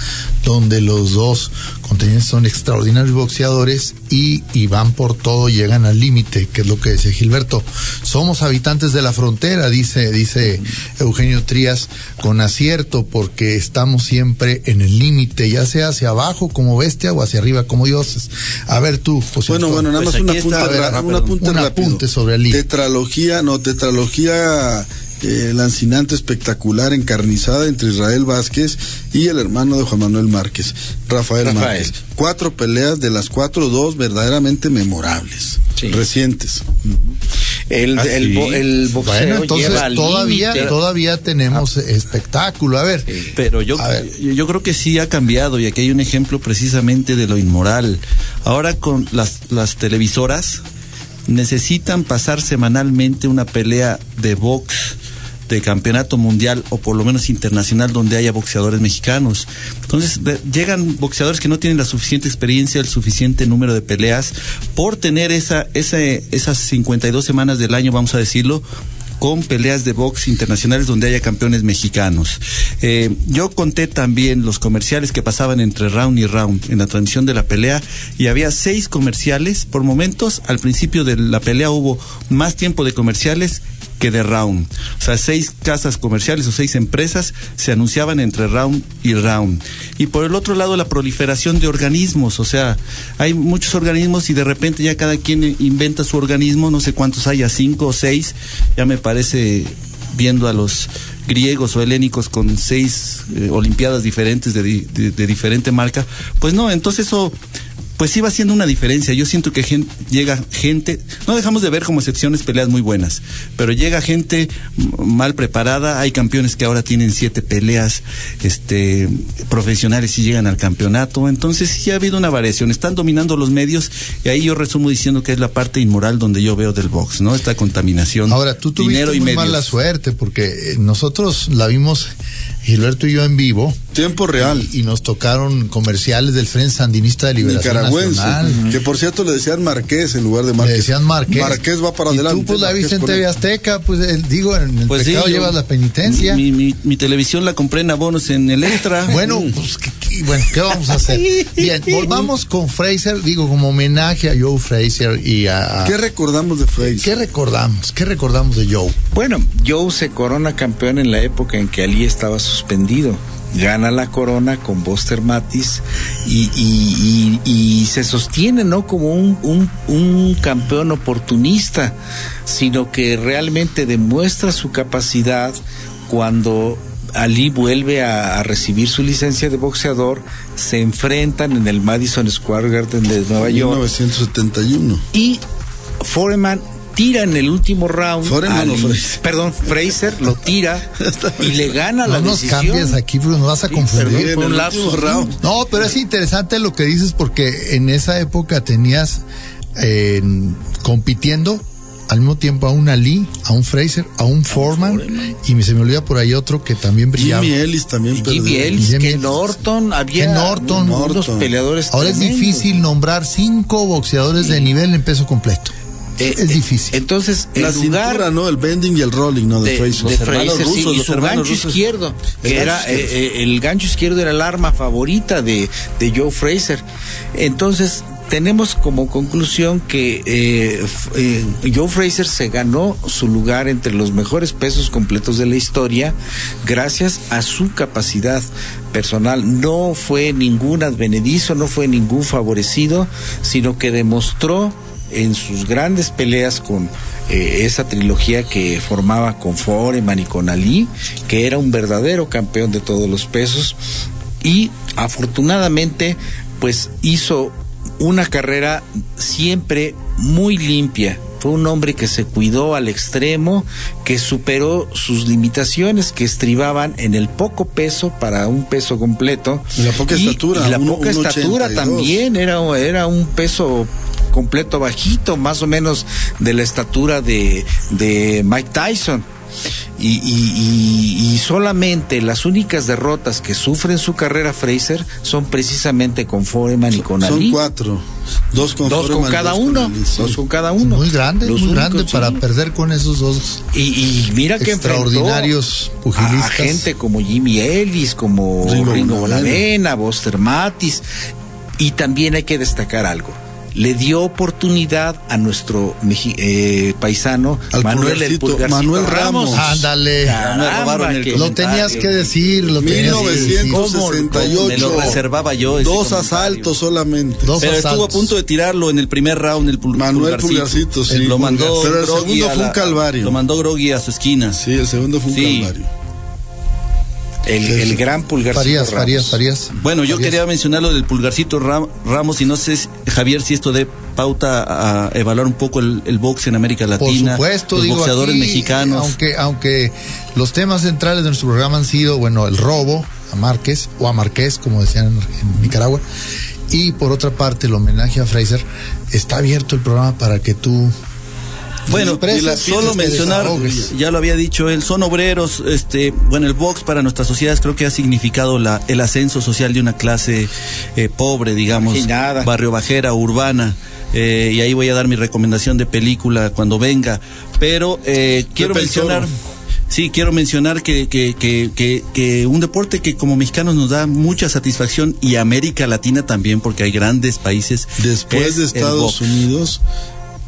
donde los dos contendientes son extraordinarios boxeadores y, y van por todo, llegan al límite, que es lo que dice Gilberto. Somos habitantes de la frontera, dice, dice Eugenio Trías, con acierto, porque estamos siempre en el límite, ya sea hacia abajo como bestia o hacia arriba como dioses. A ver tú, José. Bueno, bueno, nada pues más una punta, ver, un apunte, un apunte sobre el Tetralogía, no, tetralogía eh, lancinante espectacular encarnizada entre Israel Vázquez y el hermano de Juan Manuel Márquez, Rafael, Rafael. Márquez. Cuatro peleas, de las cuatro, dos verdaderamente memorables, sí. recientes. El, ¿Ah, el, sí? el, boxeo bueno, entonces lleva todavía, todavía tenemos ah. espectáculo. A ver. Pero yo, yo creo que sí ha cambiado y aquí hay un ejemplo precisamente de lo inmoral. Ahora con las, las televisoras necesitan pasar semanalmente una pelea de box de campeonato mundial o por lo menos internacional donde haya boxeadores mexicanos. Entonces llegan boxeadores que no tienen la suficiente experiencia, el suficiente número de peleas por tener esa, esa, esas 52 semanas del año, vamos a decirlo, con peleas de box internacionales donde haya campeones mexicanos. Eh, yo conté también los comerciales que pasaban entre round y round en la transmisión de la pelea y había seis comerciales por momentos. Al principio de la pelea hubo más tiempo de comerciales que de round. O sea, seis casas comerciales o seis empresas se anunciaban entre round y round. Y por el otro lado, la proliferación de organismos. O sea, hay muchos organismos y de repente ya cada quien inventa su organismo, no sé cuántos haya, cinco o seis. Ya me parece viendo a los griegos o helénicos con seis eh, olimpiadas diferentes de, de, de, diferente marca, pues no, entonces eso pues sí va haciendo una diferencia. Yo siento que gen- llega gente, no dejamos de ver como excepciones peleas muy buenas, pero llega gente mal preparada. Hay campeones que ahora tienen siete peleas este, profesionales y llegan al campeonato. Entonces sí ha habido una variación. Están dominando los medios y ahí yo resumo diciendo que es la parte inmoral donde yo veo del box, ¿no? Esta contaminación. Ahora, tú tuviste dinero y muy medios. mala suerte porque eh, nosotros la vimos, Gilberto y yo en vivo. Tiempo real. Y, y nos tocaron comerciales del Frente Sandinista de Liberación Nicaragüense. Nacional. Que por cierto le decían Marqués en lugar de Márquez. Le decían Marqués. Marqués va para y adelante. tú pues la Marqués viste en TV Azteca, pues eh, digo, en el Pues sí, pecado yo- llevas la penitencia. Mi, mi- mi televisión la compré en abonos en Electra. (laughs) Bueno, pues, ¿qué, qué- bueno, ¿qué vamos a hacer? (laughs) Bien, volvamos con Fraser, digo, como homenaje a Joe Fraser y a... a- ¿Qué recordamos de Fraser? ¿Qué recordamos? ¿Qué recordamos de Joe? Bueno, Joe se corona campeón en la época en que Ali estaba suspendido. Gana la corona con Buster Matis y, y- y- y se sostiene no como un, un- un campeón oportunista, sino que realmente demuestra su capacidad cuando Ali vuelve a, a recibir su licencia de boxeador, se enfrentan en el Madison Square Garden de Nueva York 1971. y Foreman tira en el último round. Foreman al- Fraser. Perdón, Fraser lo tira (laughs) y le gana la No nos decisión. cambies aquí nos vas a confundir. perdón, un último round. No, pero es interesante lo que dices porque en esa época tenías eh, compitiendo al mismo tiempo a un Ali, a un Fraser, a un Foreman y me- se me olvida por ahí otro que también brillaba. Jimmy Ellis también Y Jimmy. Ellis, Jimmy que Ellis. Norton había Que Norton. unos Norton. peleadores Ahora es difícil nombrar cinco boxeadores de nivel en peso completo. Eh, es eh, difícil. Entonces, en La lugar cintura, ¿no? El bending y el rolling, ¿no? De, de, Fraser. de Fraser, sí, y su gancho rusos. izquierdo, El que gancho era izquierdo. eh, eh, el gancho izquierdo era el arma favorita de, de Joe Fraser. Entonces, tenemos como conclusión que eh, eh, Joe Fraser se ganó su lugar entre los mejores pesos completos de la historia gracias a su capacidad personal. No fue ningún advenedizo, no fue ningún favorecido, sino que demostró en sus grandes peleas con eh, esa trilogía que formaba con Foreman y con Ali, que era un verdadero campeón de todos los pesos y afortunadamente pues hizo una carrera siempre muy limpia. Fue un hombre que se cuidó al extremo, que superó sus limitaciones que estribaban en el poco peso para un peso completo. Y la poca estatura, Y la uno- poca uno estatura 82. también era, era un peso completo bajito, más o menos de la estatura de, de Mike Tyson. Y, y- y- y solamente las únicas derrotas que sufre en su carrera Fraser son precisamente con Foreman y con Son Ali. cuatro. Dos con Dos con cada dos con uno, Ali, sí. dos con cada uno. Muy grande, Los muy únicos, grande sí. para perder con esos dos Y, y mira que extraordinarios a, pugilistas. a gente como Jimmy Ellis, como Ringo Ringo, Buster Matis. Y también hay que destacar algo. Le dio oportunidad a nuestro meji- eh, paisano Al Manuel el Pulgarcito, Manuel Ramos. Ándale. Caramba, que- Lo tenías que decir, lo tenías que decir. 1968. Me lo reservaba yo. Dos asaltos solamente. Dos Pero estuvo a punto de tirarlo en el primer round el pul- Manuel Pulgarcito. Sí. Lo mandó Pero el segundo fue un calvario. Lo mandó Groggy a su esquina. Sí, el segundo fue un Sí. calvario. El, el gran Pulgarcito Farías, Ramos. Farías, Farías. Bueno, yo Farías. quería mencionar lo del pulgarcito Ram- Ramos y no sé, si- Javier, si esto dé pauta a evaluar un poco el, el box en América Por Latina. supuesto, los digo boxeadores aquí, mexicanos. Aunque, aunque los temas centrales de nuestro programa han sido, bueno, el robo a Márquez, o a Marqués, como decían en, en Nicaragua, y por otra parte el homenaje a Fraser, está abierto el programa para que tú Bueno, la- solo mencionar, ya lo había dicho él, son obreros, este, bueno, el box para nuestras sociedades creo que ha significado la, el ascenso social de una clase eh, pobre, digamos, barrio bajera, urbana. eh, y ahí voy a dar mi recomendación de película cuando venga. Pero eh, quiero mencionar, sí, quiero mencionar que, que, que, que, un deporte que como mexicanos nos da mucha satisfacción y América Latina también, porque hay grandes países. Después es de Estados. Unidos,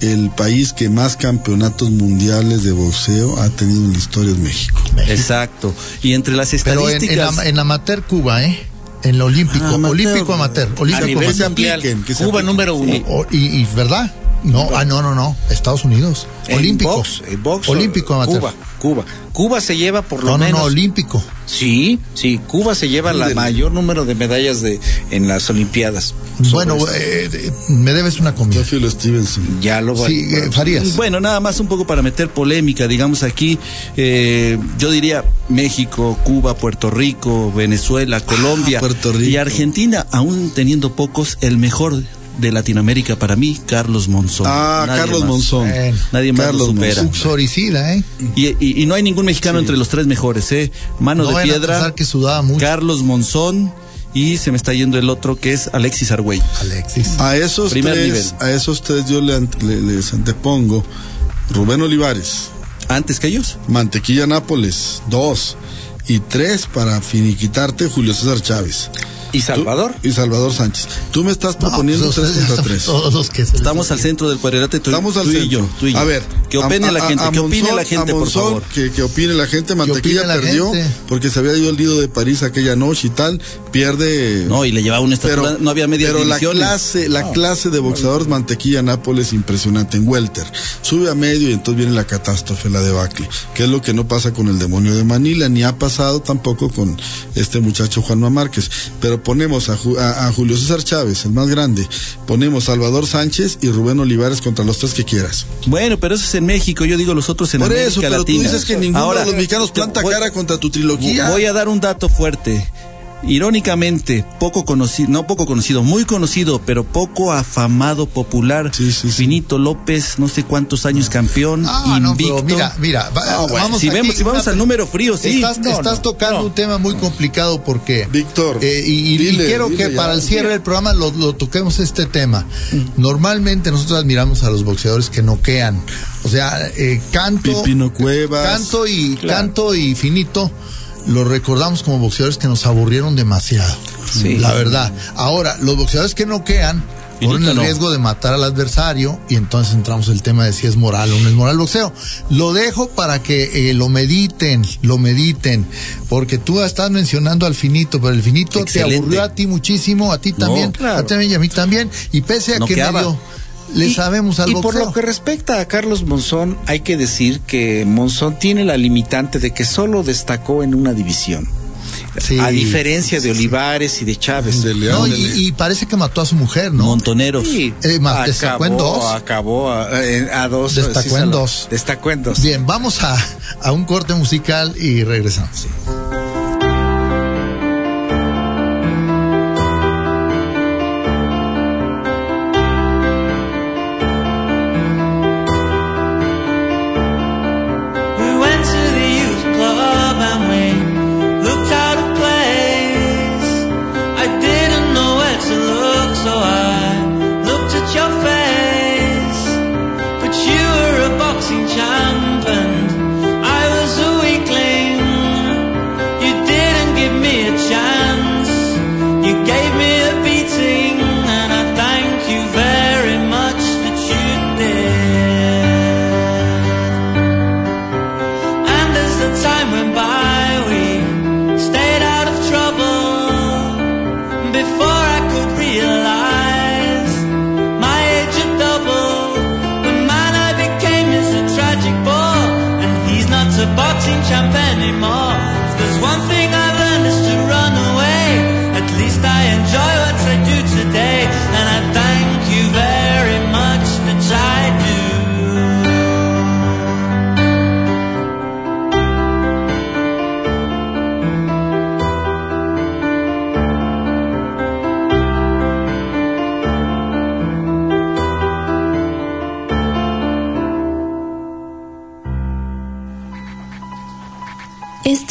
el país que más campeonatos mundiales de boxeo ha tenido en la historia es México. Exacto. Y entre las Pero en, en, estadísticas. en amateur Cuba, ¿eh? En lo olímpico, Ah, amateur. olímpico amateur, A olímpico nivel se apliquen, que se Cuba apliquen. número uno. O- y, y, ¿verdad? No, ah, no, no, no. Estados Unidos. En olímpico. box, en box, olímpico amateur. Cuba, Cuba. Cuba se lleva por lo No, no, menos. no, olímpico. Sí, sí, Cuba se lleva la mayor número de medallas de en las Olimpiadas. Bueno, eh, eh, me debes una comida. Teófilo Stevenson. Ya lo voy. Sí, eh, Farías. Bueno, nada más un poco para meter polémica, digamos aquí, eh, yo diría México, Cuba, Puerto Rico, Venezuela, Colombia Puerto Rico. y Argentina, aún teniendo pocos, el mejor de Latinoamérica para mí, Carlos Monzón. Ah, Nadie Carlos más. Monzón. Bueno, Nadie más Carlos lo supera. Monzón. Uxoricida, ¿eh? Y, y- y no hay ningún mexicano entre los tres mejores, ¿eh? Mano No de Piedra, pensar que sudaba mucho. Carlos Monzón y se me está yendo el otro que es Alexis Argüey. Alexis. A esos Primer tres, nivel. a esos tres yo le- les antepongo Rubén Olivares, Antes que ellos. Mantequilla Nápoles, dos. Y tres para finiquitarte, Julio César Chávez. ¿Y Salvador? Tú- y Salvador Sánchez. Tú me estás proponiendo No, pues, tres contra (laughs) tres. Todos los que Estamos al centro del cuadrilátero, tú, Estamos al tú y centro. yo, tú y yo. A ver, que opine a- la gente, a que opine Monzón- la gente, por Monzón, favor. Que, que opine la gente. Mantequilla la perdió gente. porque se había ido el Lido de París aquella noche y tal. Pierde. No, y le llevaba una estatura, no había medias pero la divisiones. clase, la clase de boxeadores Mantequilla Nápoles impresionante en welter. Sube a medio y entonces viene la catástrofe, la debacle, que es lo que no pasa con el demonio de Manila, ni ha pasado tampoco con este muchacho Juanma Márquez. Pero ponemos a, Ju- a- a Julio César Chávez, el más grande, ponemos Salvador Sánchez y Rubén Olivares contra los tres que quieras. Bueno, pero eso es en México, yo digo los otros en Por América eso, pero Latina. tú dices que ninguno Ahora, de los mexicanos planta voy- cara contra tu trilogía. Voy a dar un dato fuerte. Irónicamente, poco conocido, no poco conocido, muy conocido, pero poco afamado, popular. Sí, sí, sí. Finito López, no sé cuántos años campeón, Ah, no, invicto. pero mira, mira, va- Ah, bueno, vamos si aquí, vemos, si vamos una- al número frío, sí. Estás, No, estás no, tocando no. un tema muy complicado porque Víctor, eh, y, y- y dile, quiero dile que ya. para el cierre del programa lo, lo toquemos este tema. Normalmente nosotros admiramos a los boxeadores que noquean, o sea, eh, canto, Pipino Cuevas. canto y canto y finito. Los recordamos como boxeadores que nos aburrieron demasiado. Sí. La verdad. Ahora, los boxeadores que noquean Finito corren el no. riesgo de matar al adversario y entonces entramos en el tema de si es moral o no es moral boxeo. Lo dejo para que eh, lo mediten, lo mediten, porque tú estás mencionando al finito, pero el finito Excelente. te aburrió a ti muchísimo, a ti No, también, claro. a ti también y a mí también, y pese a que medio le Y- sabemos al y por lo que respecta a Carlos Monzón, hay que decir que Monzón tiene la limitante de que solo destacó en una división. Sí. a diferencia de Olivares y de Chávez. De León. No, y, y parece que mató a su mujer, ¿no? Montoneros. Sí, Eh, más, destacó en dos. Acabó a, a dos. Destacó en dos. Destacó en dos. Bien, vamos a, a un corte musical y regresamos.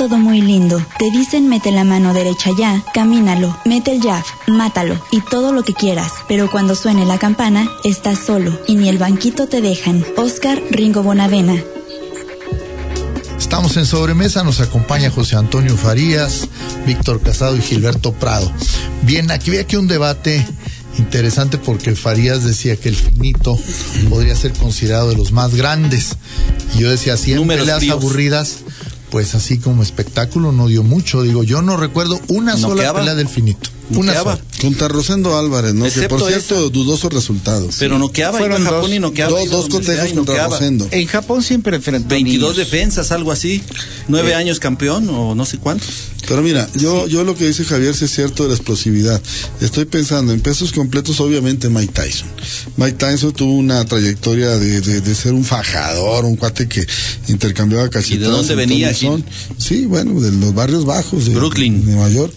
Todo muy lindo. Te dicen mete la mano derecha ya, camínalo, mete el jab, mátalo y todo lo que quieras. Pero cuando suene la campana, estás solo y ni el banquito te dejan. Oscar Ringo Bonavena. Estamos en sobremesa, nos acompaña José Antonio Farías, Víctor Casado y Gilberto Prado. Bien, aquí había aquí un debate interesante porque Farías decía que el finito podría ser considerado de los más grandes. Y yo decía, si en Números peleas fríos. aburridas, pues así como espectáculo no dio mucho. Digo, yo no recuerdo una sola ¿Noqueaba? pelea del finito. Una sola. Contra Rosendo Álvarez, ¿no? Que Excepto por cierto, dudosos resultados. Pero noqueaba, iba a Fueron Japón dos- y noqueaba. dos, iba dos y contra noqueaba. Rosendo. En Japón siempre enfrentó 22 niños. defensas, algo así. Nueve Eh. años campeón o no sé cuánto. Pero mira, yo, yo lo que dice Javier sí es cierto de la explosividad. Estoy pensando en pesos completos, obviamente Mike Tyson. Mike Tyson tuvo una trayectoria de, de, de ser un fajador, un cuate que intercambiaba cachetadas. dónde en venía, todo el son. Sí, bueno, de los barrios bajos de Brooklyn. de Nueva York.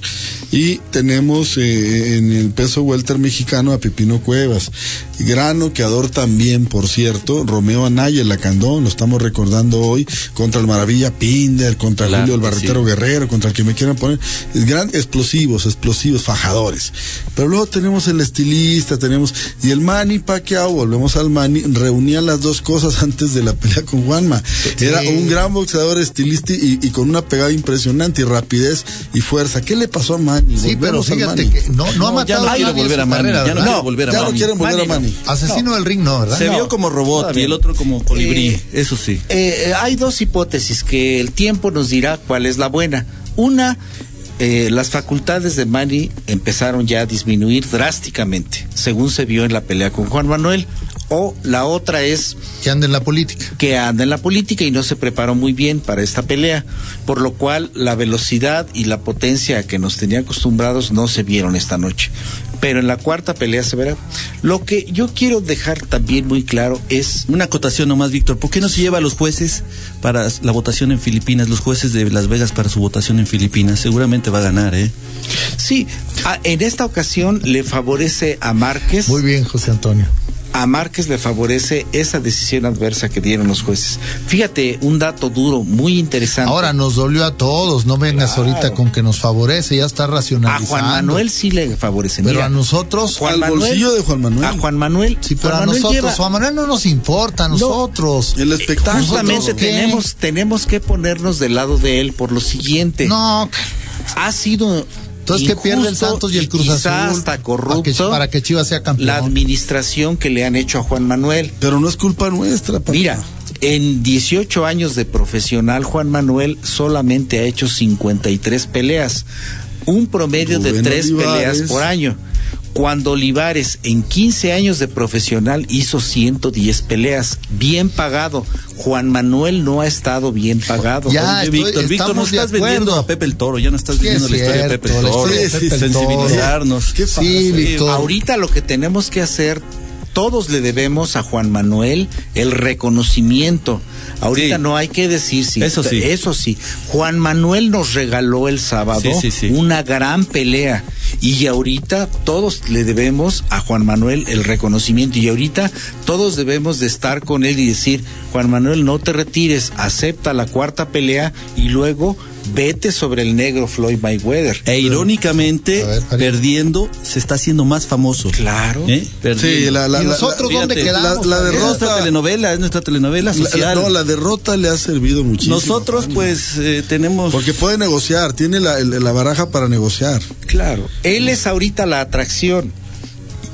Y tenemos eh, en el peso welter mexicano a Pepino Cuevas. Gran noqueador también, por cierto, Romeo Anaya, el Lacandón, lo estamos recordando hoy, contra el Maravilla Pinder, contra Claro, Julio el Barretero sí. Guerrero, contra el que me quieran poner. Gran explosivos, explosivos, fajadores. Pero luego tenemos el estilista, tenemos. Y el Manny Pacquiao, volvemos al Manny, reunía las dos cosas (laughs) antes de la pelea con Juanma. Era un gran boxeador, estilista y, y con una pegada impresionante y rapidez y fuerza. ¿Qué le pasó a Manny? Sí, pero Volvemos al fíjate Manny. que no, no, ha No, ya matado no en volver a Manny, carrera, ya no volver a ya no quieren volver a Manny Asesino del ring, no, ¿verdad? Se No. vio como robot y el otro como colibrí, Eh, eso sí. Eh, hay dos hipótesis que el tiempo nos dirá cuál es la buena. Una, eh, las facultades de Manny empezaron ya a disminuir drásticamente, según se vio en la pelea con Juan Manuel. O la otra es Que anda en la política. que anda en la política y no se preparó muy bien para esta pelea, por lo cual la velocidad y la potencia a que nos tenía acostumbrados no se vieron esta noche. Pero en la cuarta pelea se verá. Lo que yo quiero dejar también muy claro es Una acotación nomás, Víctor. ¿Por qué no se lleva a los jueces para la votación en Filipinas, los jueces de Las Vegas para su votación en Filipinas? Seguramente va a ganar, ¿eh? Sí, a- en esta ocasión le favorece a Márquez. Muy bien, José Antonio. A Márquez le favorece esa decisión adversa que dieron los jueces. Fíjate, un dato duro, muy interesante. Ahora nos dolió a todos, no vengas Claro. ahorita con que nos favorece, ya está a racionalizando. Juan Manuel sí le favorece. Pero Mira, a nosotros, Juan Al Manuel- bolsillo de Juan Manuel. a Juan Manuel. sí, pero Juan a nosotros, lleva- Juan Manuel no nos importa, a nosotros. El espectáculo. Justamente tenemos que ponernos del lado de él por lo siguiente. No, Ha sido. Entonces que pierde el Santos y el Cruz quizá Azul hasta para que, corrupto para que Chivas sea campeón. la administración que le han hecho a Juan Manuel. Pero no es culpa nuestra, papá. Mira, en 18 años de profesional, Juan Manuel solamente ha hecho 53 peleas, un promedio de Rubén 3 Olivares. peleas por año. Cuando Olivares en 15 años de profesional hizo 110 peleas, bien pagado. Juan Manuel no ha estado bien pagado. Ya, Oye, estoy- Víctor, Víctor, no estamos de estás vendiendo a Pepe el Toro, ya no estás vendiendo es la historia de Pepe el Toro. de Pepe el Toro. sensibilizarnos. ¿Qué pasa? Sí, Víctor. Ahorita lo que tenemos que hacer, todos le debemos a Juan Manuel el reconocimiento. Ahorita Sí. no hay que decir si Eso sí. Eso sí. Juan Manuel nos regaló el sábado Sí, una gran pelea y ahorita todos le debemos a Juan Manuel el reconocimiento y ahorita todos debemos de estar con él y decir, Juan Manuel, no te retires, acepta la cuarta pelea y luego vete sobre el negro Floyd Mayweather. E irónicamente, A ver, Javier. perdiendo, se está haciendo más famoso. Claro. ¿Eh? Perdiendo. Sí, la, la, ¿Y nosotros la- dónde fíjate, quedamos? la- la Javier? Es nuestra derrota- telenovela, es nuestra telenovela la- social. no, la derrota le ha servido muchísimo. Nosotros, pues, eh, tenemos. Porque puede negociar, tiene la, el- la baraja para negociar. Claro, él es ahorita la atracción,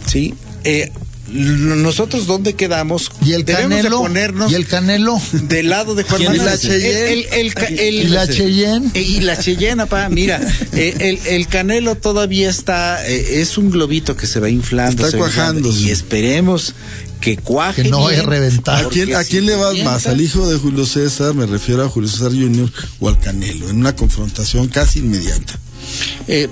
¿sí? Eh, nosotros dónde quedamos Y el debemos de Canelo. ponernos Y el Canelo. del lado de Juan ¿Quién es Manuel. ese? El- el- el ca- el- Y la Cheyenne. Eh, Y la Cheyenne, pa, mira, eh, el, el Canelo todavía está, eh, es un globito que se va inflando. Está se inflando, cuajando, Y esperemos que cuaje. Que no a reventar. ¿A quién, ¿A si quién le vas más? ¿Al hijo de Julio César? Me refiero a Julio César Jr. o al Canelo, en una confrontación casi inmediata. Eh,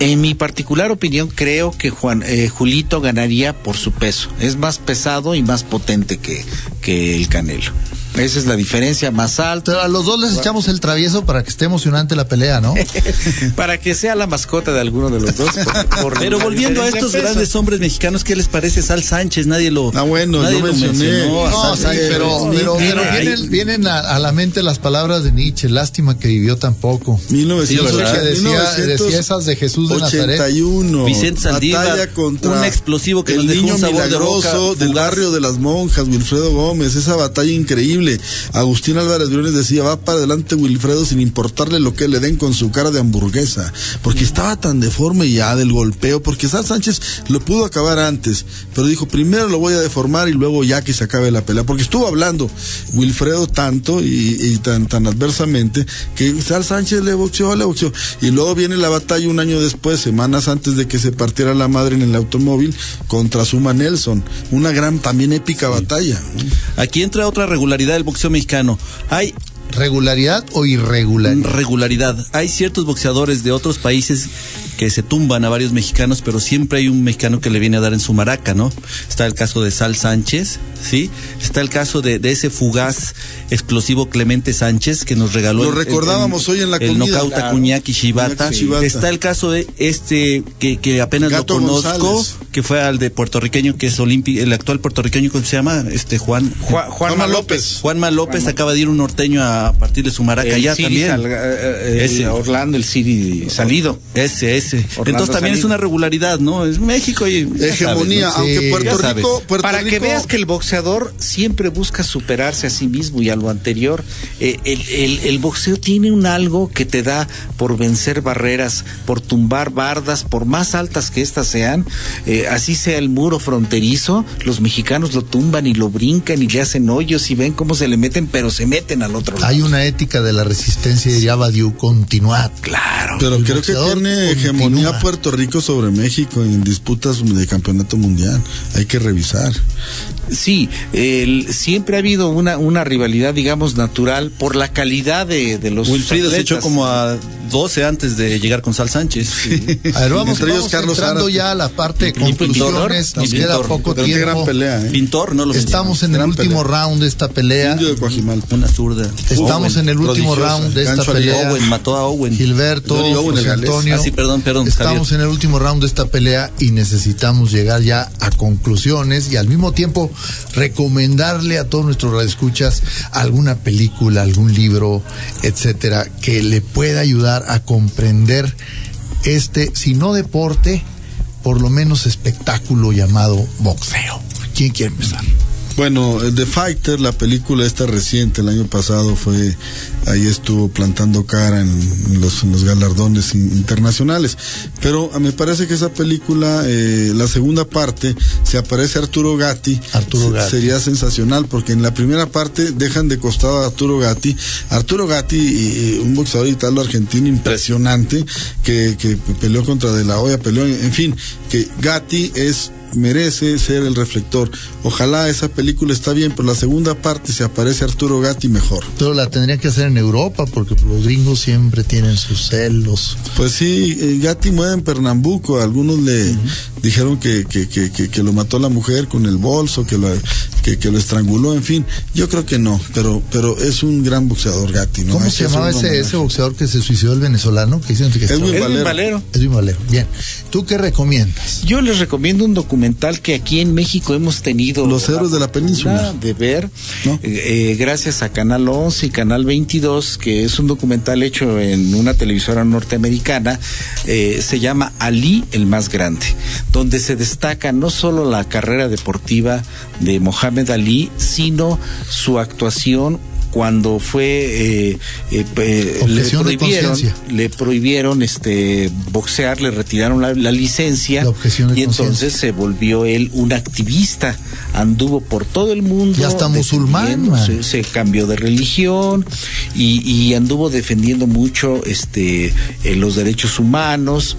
en mi particular opinión, creo que Juan eh, Julito ganaría por su peso. Es más pesado y más potente que, que el Canelo. Esa es la diferencia más alta. Pero a los dos les echamos el travieso para que esté emocionante la pelea, ¿no? (laughs) Para que sea la mascota de alguno de los dos. por- por (laughs) Pero volviendo a estos grandes hombres mexicanos, ¿qué les parece Sal Sánchez? Nadie lo. Ah, bueno, nadie yo lo mencioné. mencionó No, pero, vienen, vienen a, a la mente las palabras de Nietzsche. Lástima que vivió tan poco. 1900, ¿verdad? que decía, decía esas de Jesús de Nazaret. 81. Vicente Saldívar, Batalla contra un explosivo que el nos dejó niño un sabor de milagroso boca del barrio de las monjas, Wilfredo Gómez. Esa batalla increíble Agustín Álvarez Briones decía, va para adelante Wilfredo sin importarle lo que le den con su cara de hamburguesa, porque estaba tan deforme ya del golpeo, porque Sal Sánchez lo pudo acabar antes, pero dijo, primero lo voy a deformar y luego ya que se acabe la pelea, porque estuvo hablando Wilfredo tanto y, y tan, tan adversamente que Sal Sánchez le boxeó, le boxeó, y luego viene la batalla un año después, semanas antes de que se partiera la madre en el automóvil contra Suma Nelson, una gran, también épica batalla. Aquí entra otra regularidad del boxeo mexicano. Hay ¿Regularidad o irregularidad? regularidad. Hay ciertos boxeadores de otros países que se tumban a varios mexicanos, pero siempre hay un mexicano que le viene a dar en su maraca, ¿no? Está el caso de Sal Sánchez, ¿sí? Está el caso de, de ese fugaz explosivo Clemente Sánchez que nos regaló Lo el- el- recordábamos hoy en la el knockout Claro. Shibata. Está el caso de este que, que apenas Gato lo conozco, González. Que fue al de puertorriqueño que es olímpico, el actual puertorriqueño ¿cómo se llama? Este Juan Juan- Juanma López. Juanma López acaba de ir un norteño a partir de su maraca ya también. Salga- eh, eh, Ese. Orlando, el Siri salido. Ese, ese. Orlando Entonces también es una regularidad, ¿no? Es México y Hegemonía, sabes, ¿no? aunque Sí, Puerto. Rico, Puerto Para que veas que el boxeador siempre busca superarse a sí mismo y a lo anterior. Eh, el, el- el boxeo tiene un algo que te da por vencer barreras, por tumbar bardas, por más altas que éstas sean, eh, así sea el muro fronterizo, los mexicanos lo tumban y lo brincan y le hacen hoyos y ven cómo se le meten, pero se meten al otro lado. Hay una ética de la resistencia de Yabadiu continuad. Claro. Pero creo que tiene continúa. hegemonía Puerto Rico sobre México en disputas de campeonato mundial. Hay que revisar. Sí, el- siempre ha habido una, una rivalidad, digamos, natural por la calidad de, de los Wilfrido se echó como a 12 antes de llegar con Sal Sánchez. A ver, vamos, Entre ellos vamos Carlos entrando Zárate. ya a la parte Conclusiones. Nos queda poco gran tiempo. pelea, ¿eh? Pintor, no lo Estamos en el último pelea. round de esta pelea. De. Una zurda. Estamos Owen, en el último round de esta Gancho pelea. Owen mató a Owen. Gilberto, Owen, José. Antonio. Ah, sí, perdón, perdón, Estamos Javier. en el último round de esta pelea y necesitamos llegar ya a conclusiones y al mismo tiempo recomendarle a todos nuestros radioescuchas alguna película, algún libro, etcétera, que le pueda ayudar a comprender este, si no deporte, por lo menos espectáculo llamado boxeo. ¿Quién quiere empezar? Bueno, eh, The Fighter, la película esta reciente, el año pasado fue, ahí estuvo plantando cara en, los, en los galardones in- internacionales. Pero ah, me parece que esa película, eh, la segunda parte, se aparece Arturo Gatti. Arturo Gatti. Sería sensacional porque en la primera parte dejan de costado a Arturo Gatti. Arturo Gatti, y- y un boxeador italo-argentino impresionante, que, que peleó contra De La Hoya, peleó, en fin, que Gatti es merece ser el reflector. Ojalá esa película está bien, pero la segunda parte se aparece Arturo Gatti mejor. Pero la tendrían que hacer en Europa porque los gringos siempre tienen sus celos. Pues sí, eh, Gatti muere en Pernambuco. Algunos le dijeron que, que, que, que, que lo mató la mujer con el bolso, que lo, que, que lo estranguló, en fin. Yo creo que no, pero, pero es un gran boxeador Gatti. ¿no? ¿Cómo Hay se llamaba ese, ese boxeador que se suicidó el venezolano? Que dicen que Edwin. Valero. Edwin Valero. Bien. ¿Tú qué recomiendas? Yo les recomiendo un documental que aquí en México hemos tenido Los héroes de la península. de ver ¿No? eh, eh, gracias a Canal 11 y Canal 22 que es un documental hecho en una televisora norteamericana eh, se llama Ali el más grande donde se destaca no solo la carrera deportiva de Mohamed Ali sino su actuación cuando fue eh, eh, le prohibieron le prohibieron este boxear le retiraron la, la licencia La objeción de y entonces se volvió él un activista. Anduvo por todo el mundo Ya está musulmán, se, se cambió de religión y, y anduvo defendiendo mucho este eh, los derechos humanos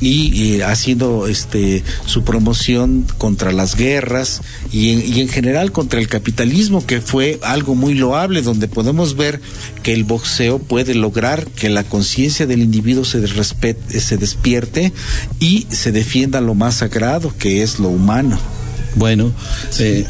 y, y haciendo este su promoción contra las guerras y en, y en general contra el capitalismo que fue algo muy loable donde podemos ver que el boxeo puede lograr que la conciencia del individuo se, desrespet- se despierte y se defienda lo más sagrado que es lo humano. Bueno, eh,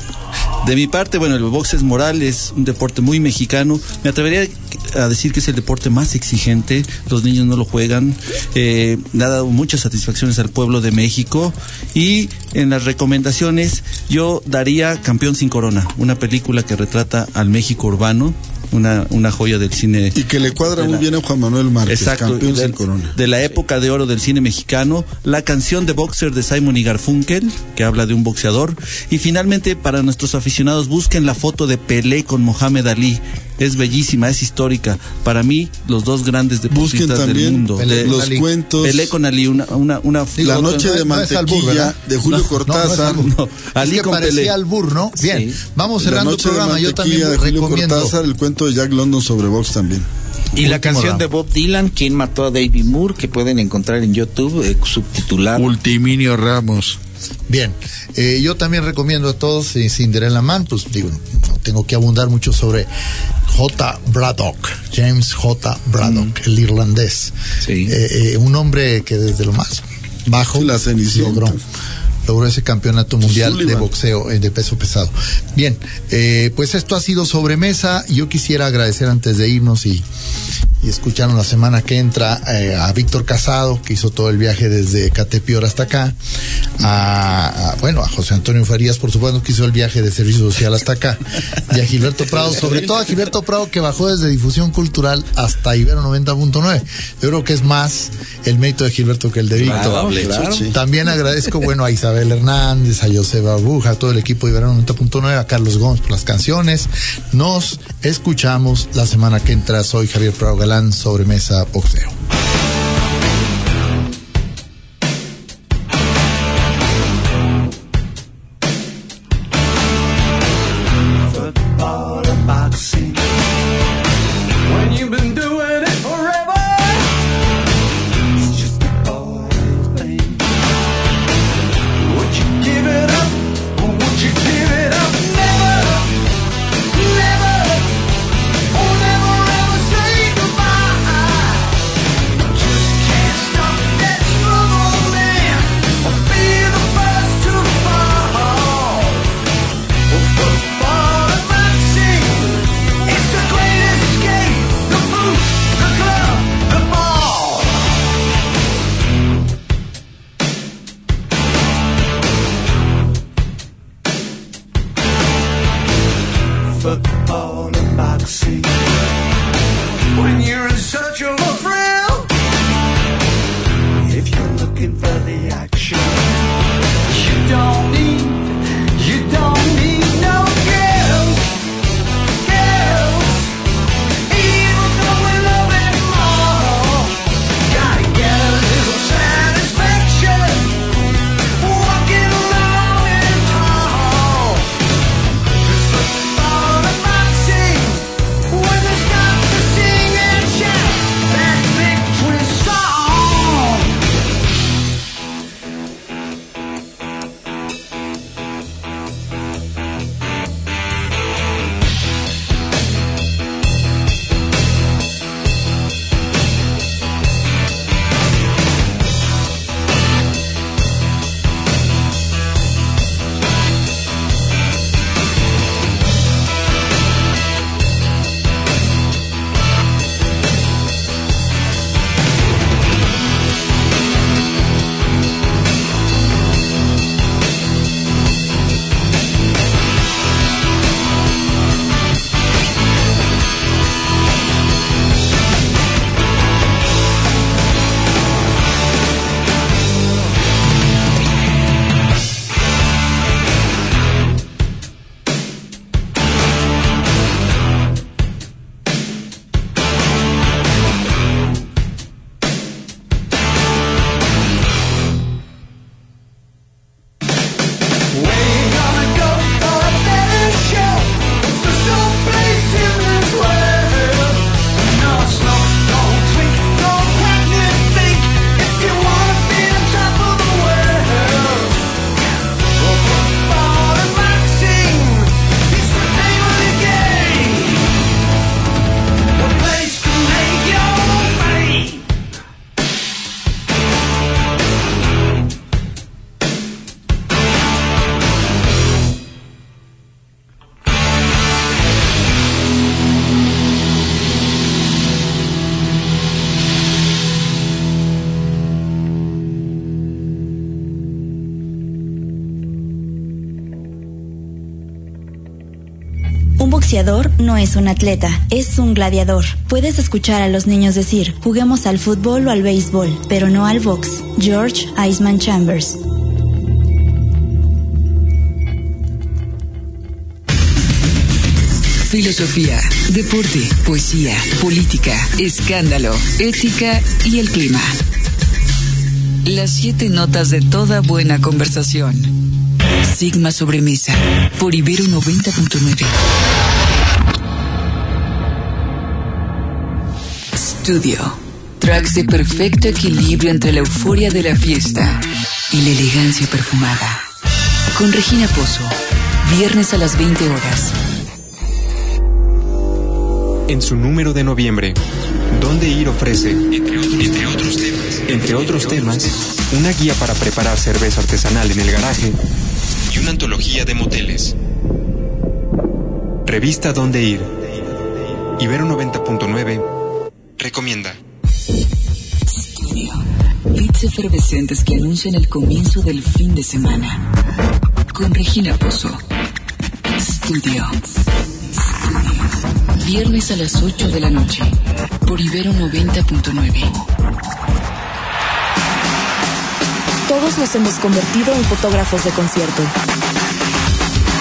de mi parte, bueno, el box es moral, es un deporte muy mexicano. Me atrevería a decir que es el deporte más exigente. Los niños no lo juegan. Eh, le ha dado muchas satisfacciones al pueblo de México. Y en las recomendaciones, yo daría Campeón sin Corona, una película que retrata al México urbano una, una joya del cine. Y que le cuadra muy la- bien a Juan Manuel Márquez, Exacto, campeón de, sin corona. de la época de oro del cine mexicano, la canción de Boxer de Simon y Garfunkel, que habla de un boxeador, y finalmente para nuestros aficionados busquen la foto de Pelé con Mohamed Ali, es bellísima, es histórica, para mí los dos grandes deportistas del también mundo, Pelé De- Los Ali. cuentos. Pelé con Ali, una, una, una La noche de mantequilla de Julio Cortázar. No, Ali es que con parecía Pelé. albur, ¿no? Bien, vamos La cerrando el noche de programa. Yo también de Julio recomiendo. Cortázar, el cuento de Jack London sobre box también. Y la canción round. de Bob Dylan, ¿Quién mató a David Moore? que pueden encontrar en YouTube, eh, subtitulado. Ultiminio Ramos. Bien, eh, yo también recomiendo a todos eh, Cinderella pues digo, no tengo que abundar mucho sobre J. Braddock, James J. Braddock, el irlandés. Sí. Eh, eh, un hombre que desde lo más bajo La logró logró ese campeonato mundial de boxeo de peso pesado. Bien, pues esto ha sido sobremesa. Yo quisiera agradecer antes de irnos y, y escucharon la semana que entra eh, a Víctor Casado, que hizo todo el viaje desde Catepior hasta acá, a, a, bueno, a José Antonio Farías, por supuesto, que hizo el viaje de servicio social hasta acá, y a Gilberto Prado, sobre todo a Gilberto Prado, que bajó desde difusión cultural hasta Ibero 90.9. Yo creo que es más el mérito de Gilberto que el de Víctor. Claro, claro. Sí. También agradezco, bueno, a Isabel Hernández, a Joseba Burbuja, a todo el equipo de Verano 90.9, a Carlos Gómez por las canciones. Nos escuchamos la semana que entra. Soy Javier Prado Galán, sobremesa boxeo. Boxeador no es un atleta, es un gladiador. Puedes escuchar a los niños decir, juguemos al fútbol o al béisbol, pero no al box. George Iceman Chambers. Filosofía, deporte, poesía, política, escándalo, ética y el clima. Las siete notas de toda buena conversación. Sigma Sobremesa, por Ibero 90.9. Studio. Tracks de perfecto equilibrio entre la euforia de la fiesta y la elegancia perfumada. Con Regina Pozo. Viernes a las 20 horas. En su número de noviembre, Donde Ir ofrece, entre otros, temas, entre otros temas, una guía para preparar cerveza artesanal en el garaje y una antología de moteles. Revista Donde Ir. Ibero 90.9 recomienda. Beats efervescentes que anuncian el comienzo del fin de semana. Con Regina Pozo. Studio. Viernes a las 8 de la noche. Por Ibero 90.9. Todos nos hemos convertido en fotógrafos de concierto.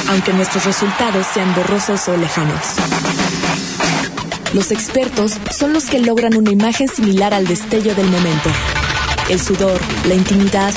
Aunque nuestros resultados sean borrosos o lejanos. Los expertos son los que logran una imagen similar al destello del momento. El sudor, la intimidad